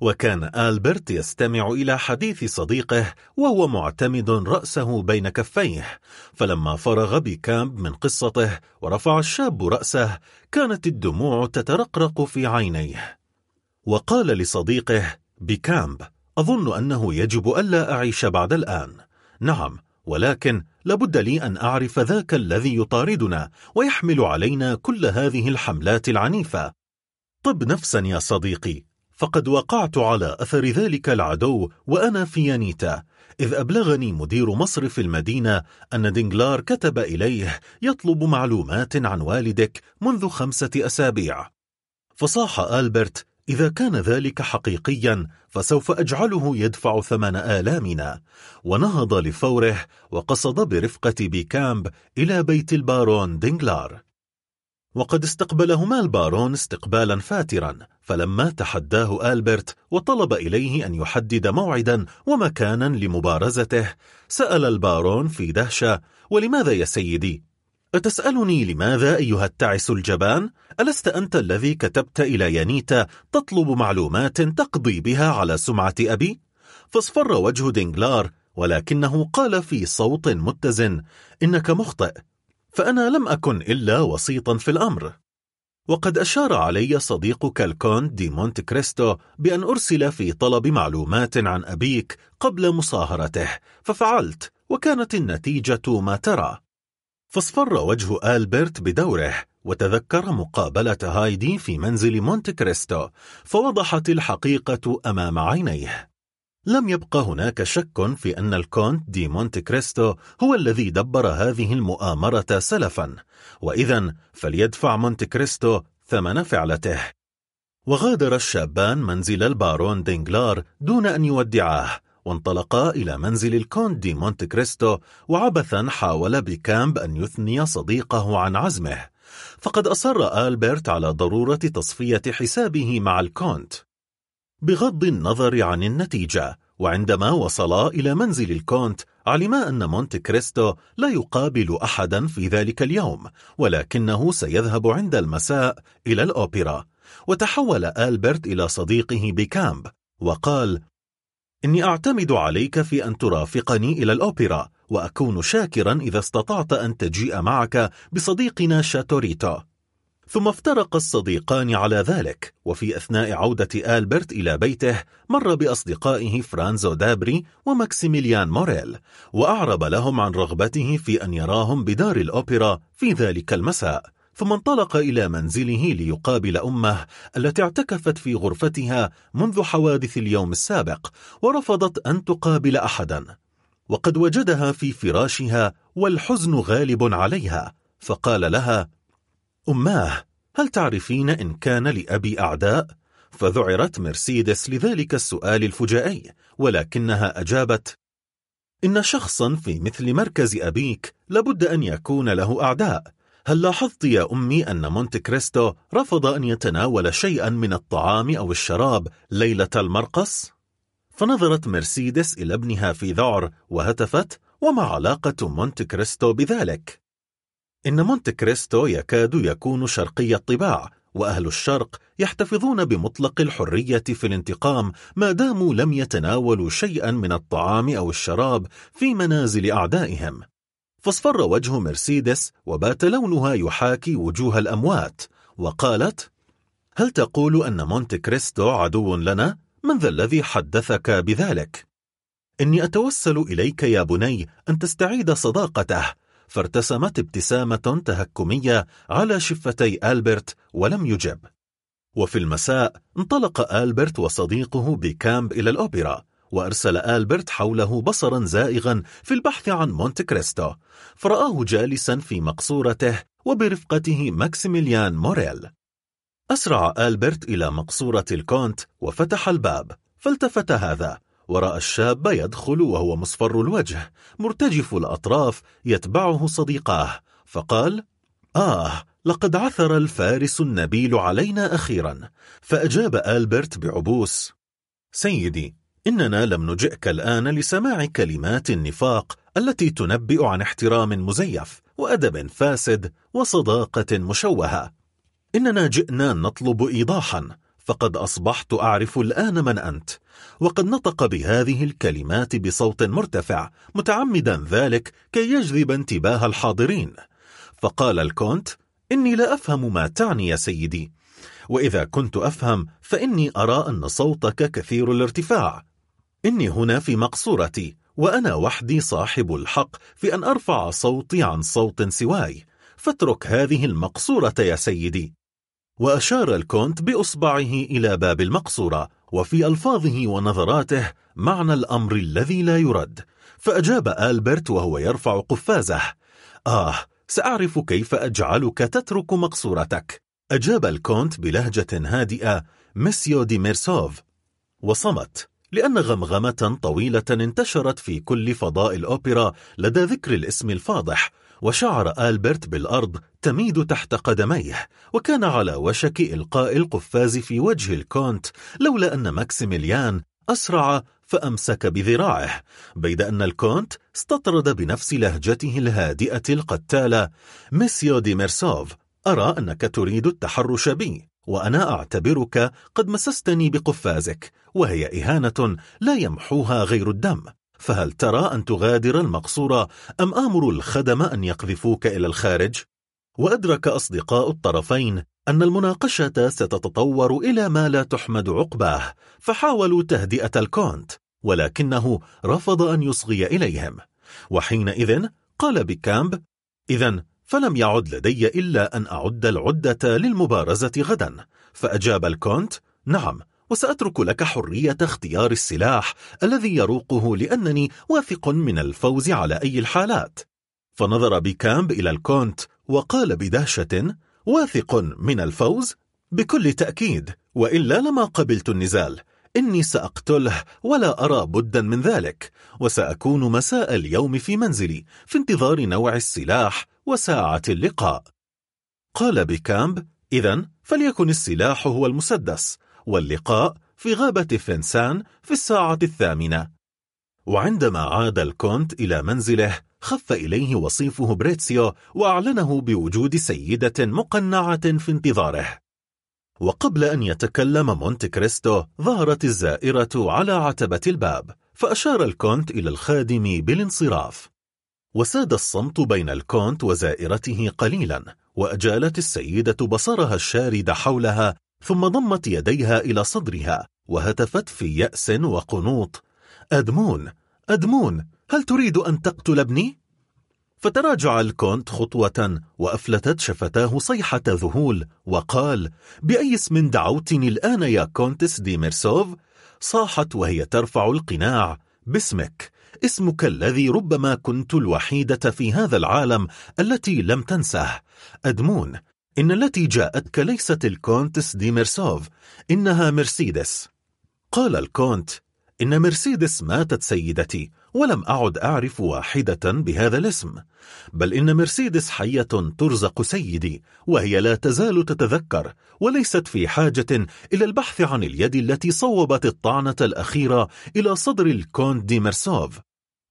وكان آلبرت يستمع إلى حديث صديقه وهو معتمد رأسه بين كفيه فلما فرغ بكامب من قصته ورفع الشاب رأسه كانت الدموع تترقرق في عينيه. وقال لصديقه بكامب أظن أنه يجب ألا أعيش بعد الآن. نعم ولكن لابد لي أن أعرف ذاك الذي يطاردنا ويحمل علينا كل هذه الحملات العنيفة. طب نفسا يا صديقي فقد وقعت على أثر ذلك العدو وأنا في يانيتا إذ أبلغني مدير مصرف المدينة أن دينجلار كتب إليه يطلب معلومات عن والدك منذ خمسة أسابيع. فصاح آلبرت إذا كان ذلك حقيقيا فسوف أجعله يدفع ثمن آلامنا. ونهض لفوره وقصد برفقة بيكامب إلى بيت البارون دينجلار. وقد استقبلهما البارون استقبالا فاترا فلما تحداه آلبرت وطلب إليه أن يحدد موعدا ومكانا لمبارزته سأل البارون في دهشة ولماذا يا سيدي؟ أتسألني لماذا أيها التعس الجبان؟ ألست أنت الذي كتبت إلى يانيتا تطلب معلومات تقضي بها على سمعة أبي؟ فاصفر وجه دينجلار ولكنه قال في صوت متزن إنك مخطئ فأنا لم أكن إلا وسيطا في الأمر. وقد أشار علي صديقك الكونت دي مونت كريستو بأن أرسل في طلب معلومات عن أبيك قبل مصاهرته ففعلت وكانت النتيجة ما ترى. فاصفر وجه آلبرت بدوره وتذكر مقابلة هايدي في منزل مونت كريستو فوضحت الحقيقة أمام عينيه. لم يبق هناك شك في أن الكونت دي مونت كريستو هو الذي دبر هذه المؤامرة سلفا. وإذا فليدفع مونت كريستو ثمن فعلته. وغادر الشابان منزل البارون دينجلار دون أن يودعاه وانطلقا إلى منزل الكونت دي مونت كريستو وعبثا حاول بكامب أن يثني صديقه عن عزمه. فقد أصر آلبرت على ضرورة تصفية حسابه مع الكونت. بغض النظر عن النتيجة وعندما وصلا إلى منزل الكونت علما أن مونت كريستو لا يقابل أحدا في ذلك اليوم ولكنه سيذهب عند المساء إلى الأوبرا. وتحول آلبرت إلى صديقه بكامب وقال إني أعتمد عليك في أن ترافقني إلى الأوبرا وأكون شاكرا إذا استطعت أن تجيء معك بصديقنا شاتوريتو. ثم افترق الصديقان على ذلك وفي أثناء عودة آلبرت إلى بيته مر بأصدقائه فرانزو دابري وماكسيميليان موريل وأعرب لهم عن رغبته في أن يراهم بدار الأوبرا في ذلك المساء. ثم انطلق إلى منزله ليقابل أمه التي اعتكفت في غرفتها منذ حوادث اليوم السابق ورفضت أن تقابل أحدا. وقد وجدها في فراشها والحزن غالب عليها فقال لها أماه هل تعرفين إن كان لأبي أعداء؟ فذعرت مرسيدس لذلك السؤال الفجائي ولكنها أجابت إن شخصا في مثل مركز أبيك لابد أن يكون له أعداء هل لاحظت يا أمي أن مونت كريستو رفض أن يتناول شيئا من الطعام أو الشراب ليلة المرقص؟ فنظرت مرسيدس إلى ابنها في ذعر وهتفت وما علاقة مونت كريستو بذلك؟ إن مونت كريستو يكاد يكون شرقي الطباع وأهل الشرق يحتفظون بمطلق الحرية في الانتقام ما داموا لم يتناولوا شيئا من الطعام أو الشراب في منازل أعدائهم فاصفر وجه مرسيدس وبات لونها يحاكي وجوه الأموات وقالت هل تقول أن مونت كريستو عدو لنا؟ من ذا الذي حدثك بذلك؟ إني أتوسل إليك يا بني أن تستعيد صداقته فارتسمت ابتسامة تهكمية على شفتي آلبرت ولم يجب. وفي المساء انطلق آلبرت وصديقه بكامب إلى الأوبرا وأرسل آلبرت حوله بصرا زائغا في البحث عن مونت كريستو فرآه جالسا في مقصورته وبرفقته ماكسيميليان موريل. أسرع آلبرت إلى مقصورة الكونت وفتح الباب فالتفت هذا. ورأى الشاب يدخل وهو مصفر الوجه مرتجف الأطراف يتبعه صديقاه. فقال آه لقد عثر الفارس النبيل علينا أخيرا. فأجاب آلبرت بعبوس سيدي إننا لم نجئك الآن لسماع كلمات النفاق التي تنبئ عن احترام مزيف وأدب فاسد وصداقة مشوهة. إننا جئنا نطلب إيضاحا فقد أصبحت أعرف الآن من أنت. وقد نطق بهذه الكلمات بصوت مرتفع متعمدا ذلك كي يجذب انتباه الحاضرين. فقال الكونت إني لا أفهم ما تعني يا سيدي. وإذا كنت أفهم فإني أرى أن صوتك كثير الارتفاع. إني هنا في مقصورتي وأنا وحدي صاحب الحق في أن أرفع صوتي عن صوت سواي. فاترك هذه المقصورة يا سيدي. وأشار الكونت بأصبعه إلى باب المقصورة وفي ألفاظه ونظراته معنى الأمر الذي لا يرد. فأجاب آلبرت وهو يرفع قفازه. آه سأعرف كيف أجعلك تترك مقصورتك. أجاب الكونت بلهجة هادئة مسيو دي ميرسوف وصمت لأن غمغمة طويلة انتشرت في كل فضاء الأوبرا لدى ذكر الاسم الفاضح وشعر آلبرت بالأرض تميد تحت قدميه وكان على وشك إلقاء القفاز في وجه الكونت لولا أن ماكسيميليان أسرع فأمسك بذراعه بيد أن الكونت استطرد بنفس لهجته الهادئة القتالة. ميسيو دي ميرسوف أرى أنك تريد التحرش بي وأنا أعتبرك قد مسستني بقفازك وهي إهانة لا يمحوها غير الدم. فهل ترى أن تغادر المقصورة أم آمر الخدم أن يقذفوك إلى الخارج؟ وأدرك أصدقاء الطرفين أن المناقشة ستتطور إلى ما لا تحمد عقباه فحاولوا تهدئة الكونت ولكنه رفض أن يصغي إليهم. وحينئذ قال بكامب إذا فلم يعد لدي إلا أن أعد العدة للمبارزة غدا. فأجاب الكونت نعم. وسأترك لك حرية اختيار السلاح الذي يروقه لأنني واثق من الفوز على أي الحالات. فنظر بيكامب إلى الكونت وقال بدهشة واثق من الفوز؟ بكل تأكيد وإلا لما قبلت النزال. إني سأقتله ولا أرى بدا من ذلك وسأكون مساء اليوم في منزلي في انتظار نوع السلاح وساعة اللقاء. قال بيكامب إذا فليكن السلاح هو المسدس. واللقاء في غابة فنسان في الساعة الثامنة. وعندما عاد الكونت إلى منزله خف إليه وصيفه بريتسيو وأعلنه بوجود سيدة مقنعة في انتظاره. وقبل أن يتكلم مونت كريستو ظهرت الزائرة على عتبة الباب فأشار الكونت إلى الخادم بالانصراف. وساد الصمت بين الكونت وزائرته قليلا وأجالت السيدة بصرها الشارد حولها ثم ضمت يديها إلى صدرها وهتفت في يأس وقنوط أدمون أدمون هل تريد أن تقتل ابني؟ فتراجع الكونت خطوة وأفلتت شفتاه صيحة ذهول وقال بأي اسم دعوتني الآن يا كونتس دي ميرسوف؟ صاحت وهي ترفع القناع باسمك اسمك الذي ربما كنت الوحيدة في هذا العالم التي لم تنسه أدمون إن التي جاءتك ليست الكونتس دي ميرسوف إنها مرسيدس. قال الكونت إن مرسيدس ماتت سيدتي ولم أعد أعرف واحدة بهذا الاسم. بل إن مرسيدس حية ترزق سيدي وهي لا تزال تتذكر وليست في حاجة إلى البحث عن اليد التي صوبت الطعنة الأخيرة إلى صدر الكونت دي مرسوف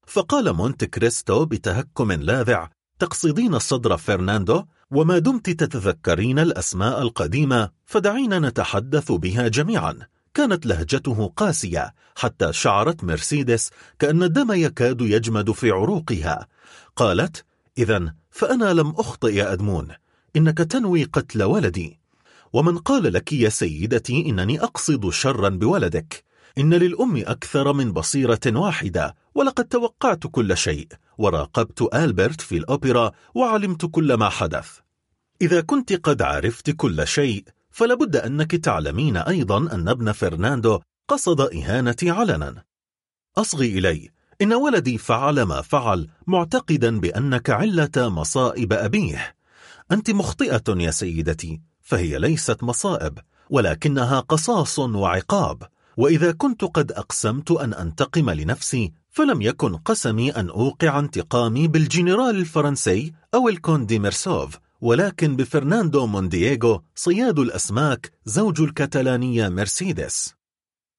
فقال مونت كريستو بتهكم لاذع تقصدين صدر فرناندو وما دمت تتذكرين الأسماء القديمة فدعينا نتحدث بها جميعا. كانت لهجته قاسية حتى شعرت مرسيدس كأن الدم يكاد يجمد في عروقها. قالت إذا فأنا لم أخطئ يا أدمون. إنك تنوي قتل ولدي. ومن قال لك يا سيدتي إنني أقصد شرا بولدك. إن للأم أكثر من بصيرة واحدة ولقد توقعت كل شيء. وراقبت ألبرت في الأوبرا وعلمت كل ما حدث. إذا كنت قد عرفت كل شيء فلابد أنك تعلمين أيضا أن ابن فرناندو قصد إهانتي علنا. أصغي إلي إن ولدي فعل ما فعل معتقدا بأنك علة مصائب أبيه. أنت مخطئة يا سيدتي فهي ليست مصائب ولكنها قصاص وعقاب. وإذا كنت قد أقسمت أن أنتقم لنفسي فلم يكن قسمي أن أوقع انتقامي بالجنرال الفرنسي أو الكونت دي ميرسوف ولكن بفرناندو موندييغو صياد الأسماك زوج الكتالانية مرسيدس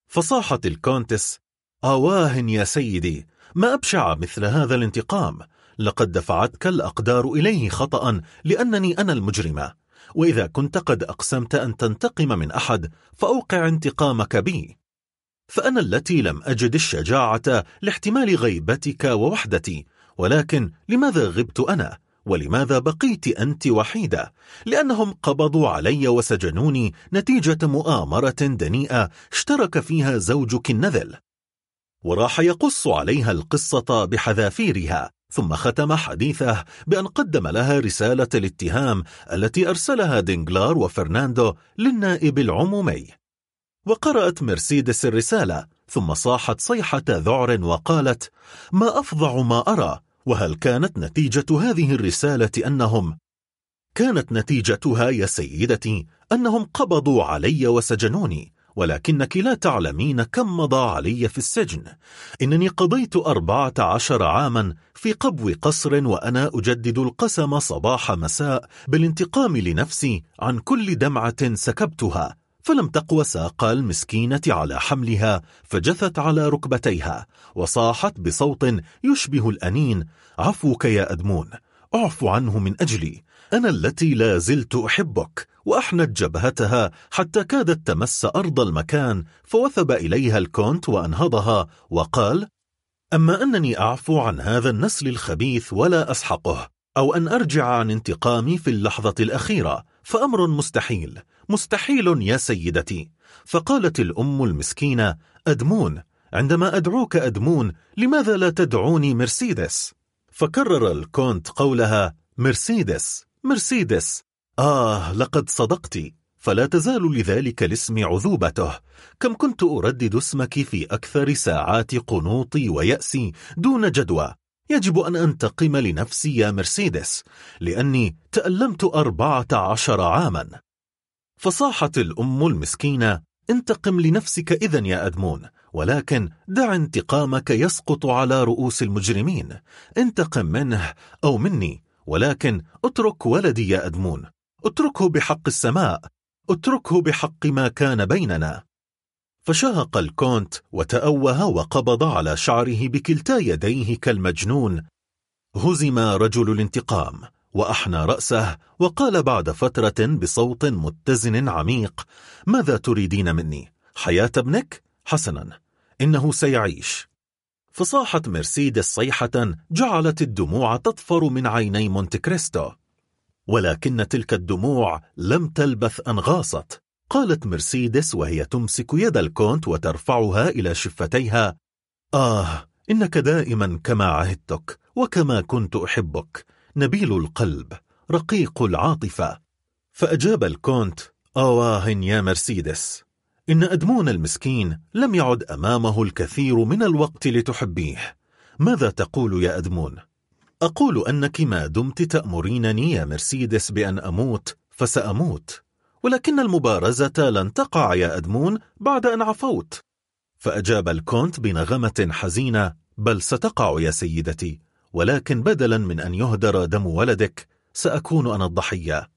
فصاحت الكونتس آواه يا سيدي ما أبشع مثل هذا الانتقام لقد دفعتك الأقدار إليه خطأ لأنني أنا المجرمة وإذا كنت قد أقسمت أن تنتقم من أحد فأوقع انتقامك بي. فأنا التي لم أجد الشجاعة لاحتمال غيبتك ووحدتي ولكن لماذا غبت أنا؟ ولماذا بقيت أنت وحيدة؟ لأنهم قبضوا علي وسجنوني نتيجة مؤامرة دنيئة اشترك فيها زوجك النذل وراح يقص عليها القصة بحذافيرها ثم ختم حديثه بأن قدم لها رسالة الاتهام التي أرسلها دينجلار وفرناندو للنائب العمومي وقرأت مرسيدس الرسالة ثم صاحت صيحة ذعر وقالت ما أفظع ما أرى وهل كانت نتيجة هذه الرسالة أنهم كانت نتيجتها يا سيدتي أنهم قبضوا علي وسجنوني ولكنك لا تعلمين كم مضى علي في السجن. إنني قضيت أربعة عشر عاما في قبو قصر وأنا أجدد القسم صباح مساء بالانتقام لنفسي عن كل دمعة سكبتها فلم تقوى ساق المسكينة على حملها فجثت على ركبتيها وصاحت بصوت يشبه الأنين عفوك يا أدمون اعفو عنه من أجلي أنا التي لا زلت أحبك وأحنت جبهتها حتى كادت تمس أرض المكان فوثب إليها الكونت وأنهضها وقال أما أنني أعفو عن هذا النسل الخبيث ولا أسحقه أو أن أرجع عن انتقامي في اللحظة الأخيرة فأمر مستحيل مستحيل يا سيدتي. فقالت الأم المسكينة أدمون عندما أدعوك أدمون لماذا لا تدعوني مرسيدس؟ فكرر الكونت قولها مرسيدس مرسيدس. آه لقد صدقت فلا تزال لذلك الاسم عذوبته. كم كنت أردد اسمك في أكثر ساعات قنوطي ويأسي دون جدوى. يجب أن أنتقم لنفسي يا مرسيدس لأني تألمت أربعة عشر عاما. فصاحت الأم المسكينة انتقم لنفسك إذا يا أدمون ولكن دع انتقامك يسقط على رؤوس المجرمين. انتقم منه أو مني ولكن اترك ولدي يا أدمون. اتركه بحق السماء اتركه بحق ما كان بيننا. فشهق الكونت وتأوه وقبض على شعره بكلتا يديه كالمجنون هزم رجل الانتقام وأحنى رأسه وقال بعد فترة بصوت متزن عميق ماذا تريدين مني؟ حياة ابنك؟ حسنا إنه سيعيش فصاحت مرسيدس صيحة جعلت الدموع تطفر من عيني مونت كريستو ولكن تلك الدموع لم تلبث أن غاصت قالت مرسيدس وهي تمسك يد الكونت وترفعها إلى شفتيها. آه إنك دائما كما عهدتك وكما كنت أحبك نبيل القلب رقيق العاطفة. فأجاب الكونت آواه يا مرسيدس إن أدمون المسكين لم يعد أمامه الكثير من الوقت لتحبيه. ماذا تقول يا أدمون؟ أقول أنك ما دمت تأمرينني يا مرسيدس بأن أموت فسأموت. ولكن المبارزة لن تقع يا أدمون بعد أن عفوت. فأجاب الكونت بنغمة حزينة بل ستقع يا سيدتي ولكن بدلا من أن يهدر دم ولدك سأكون أنا الضحية.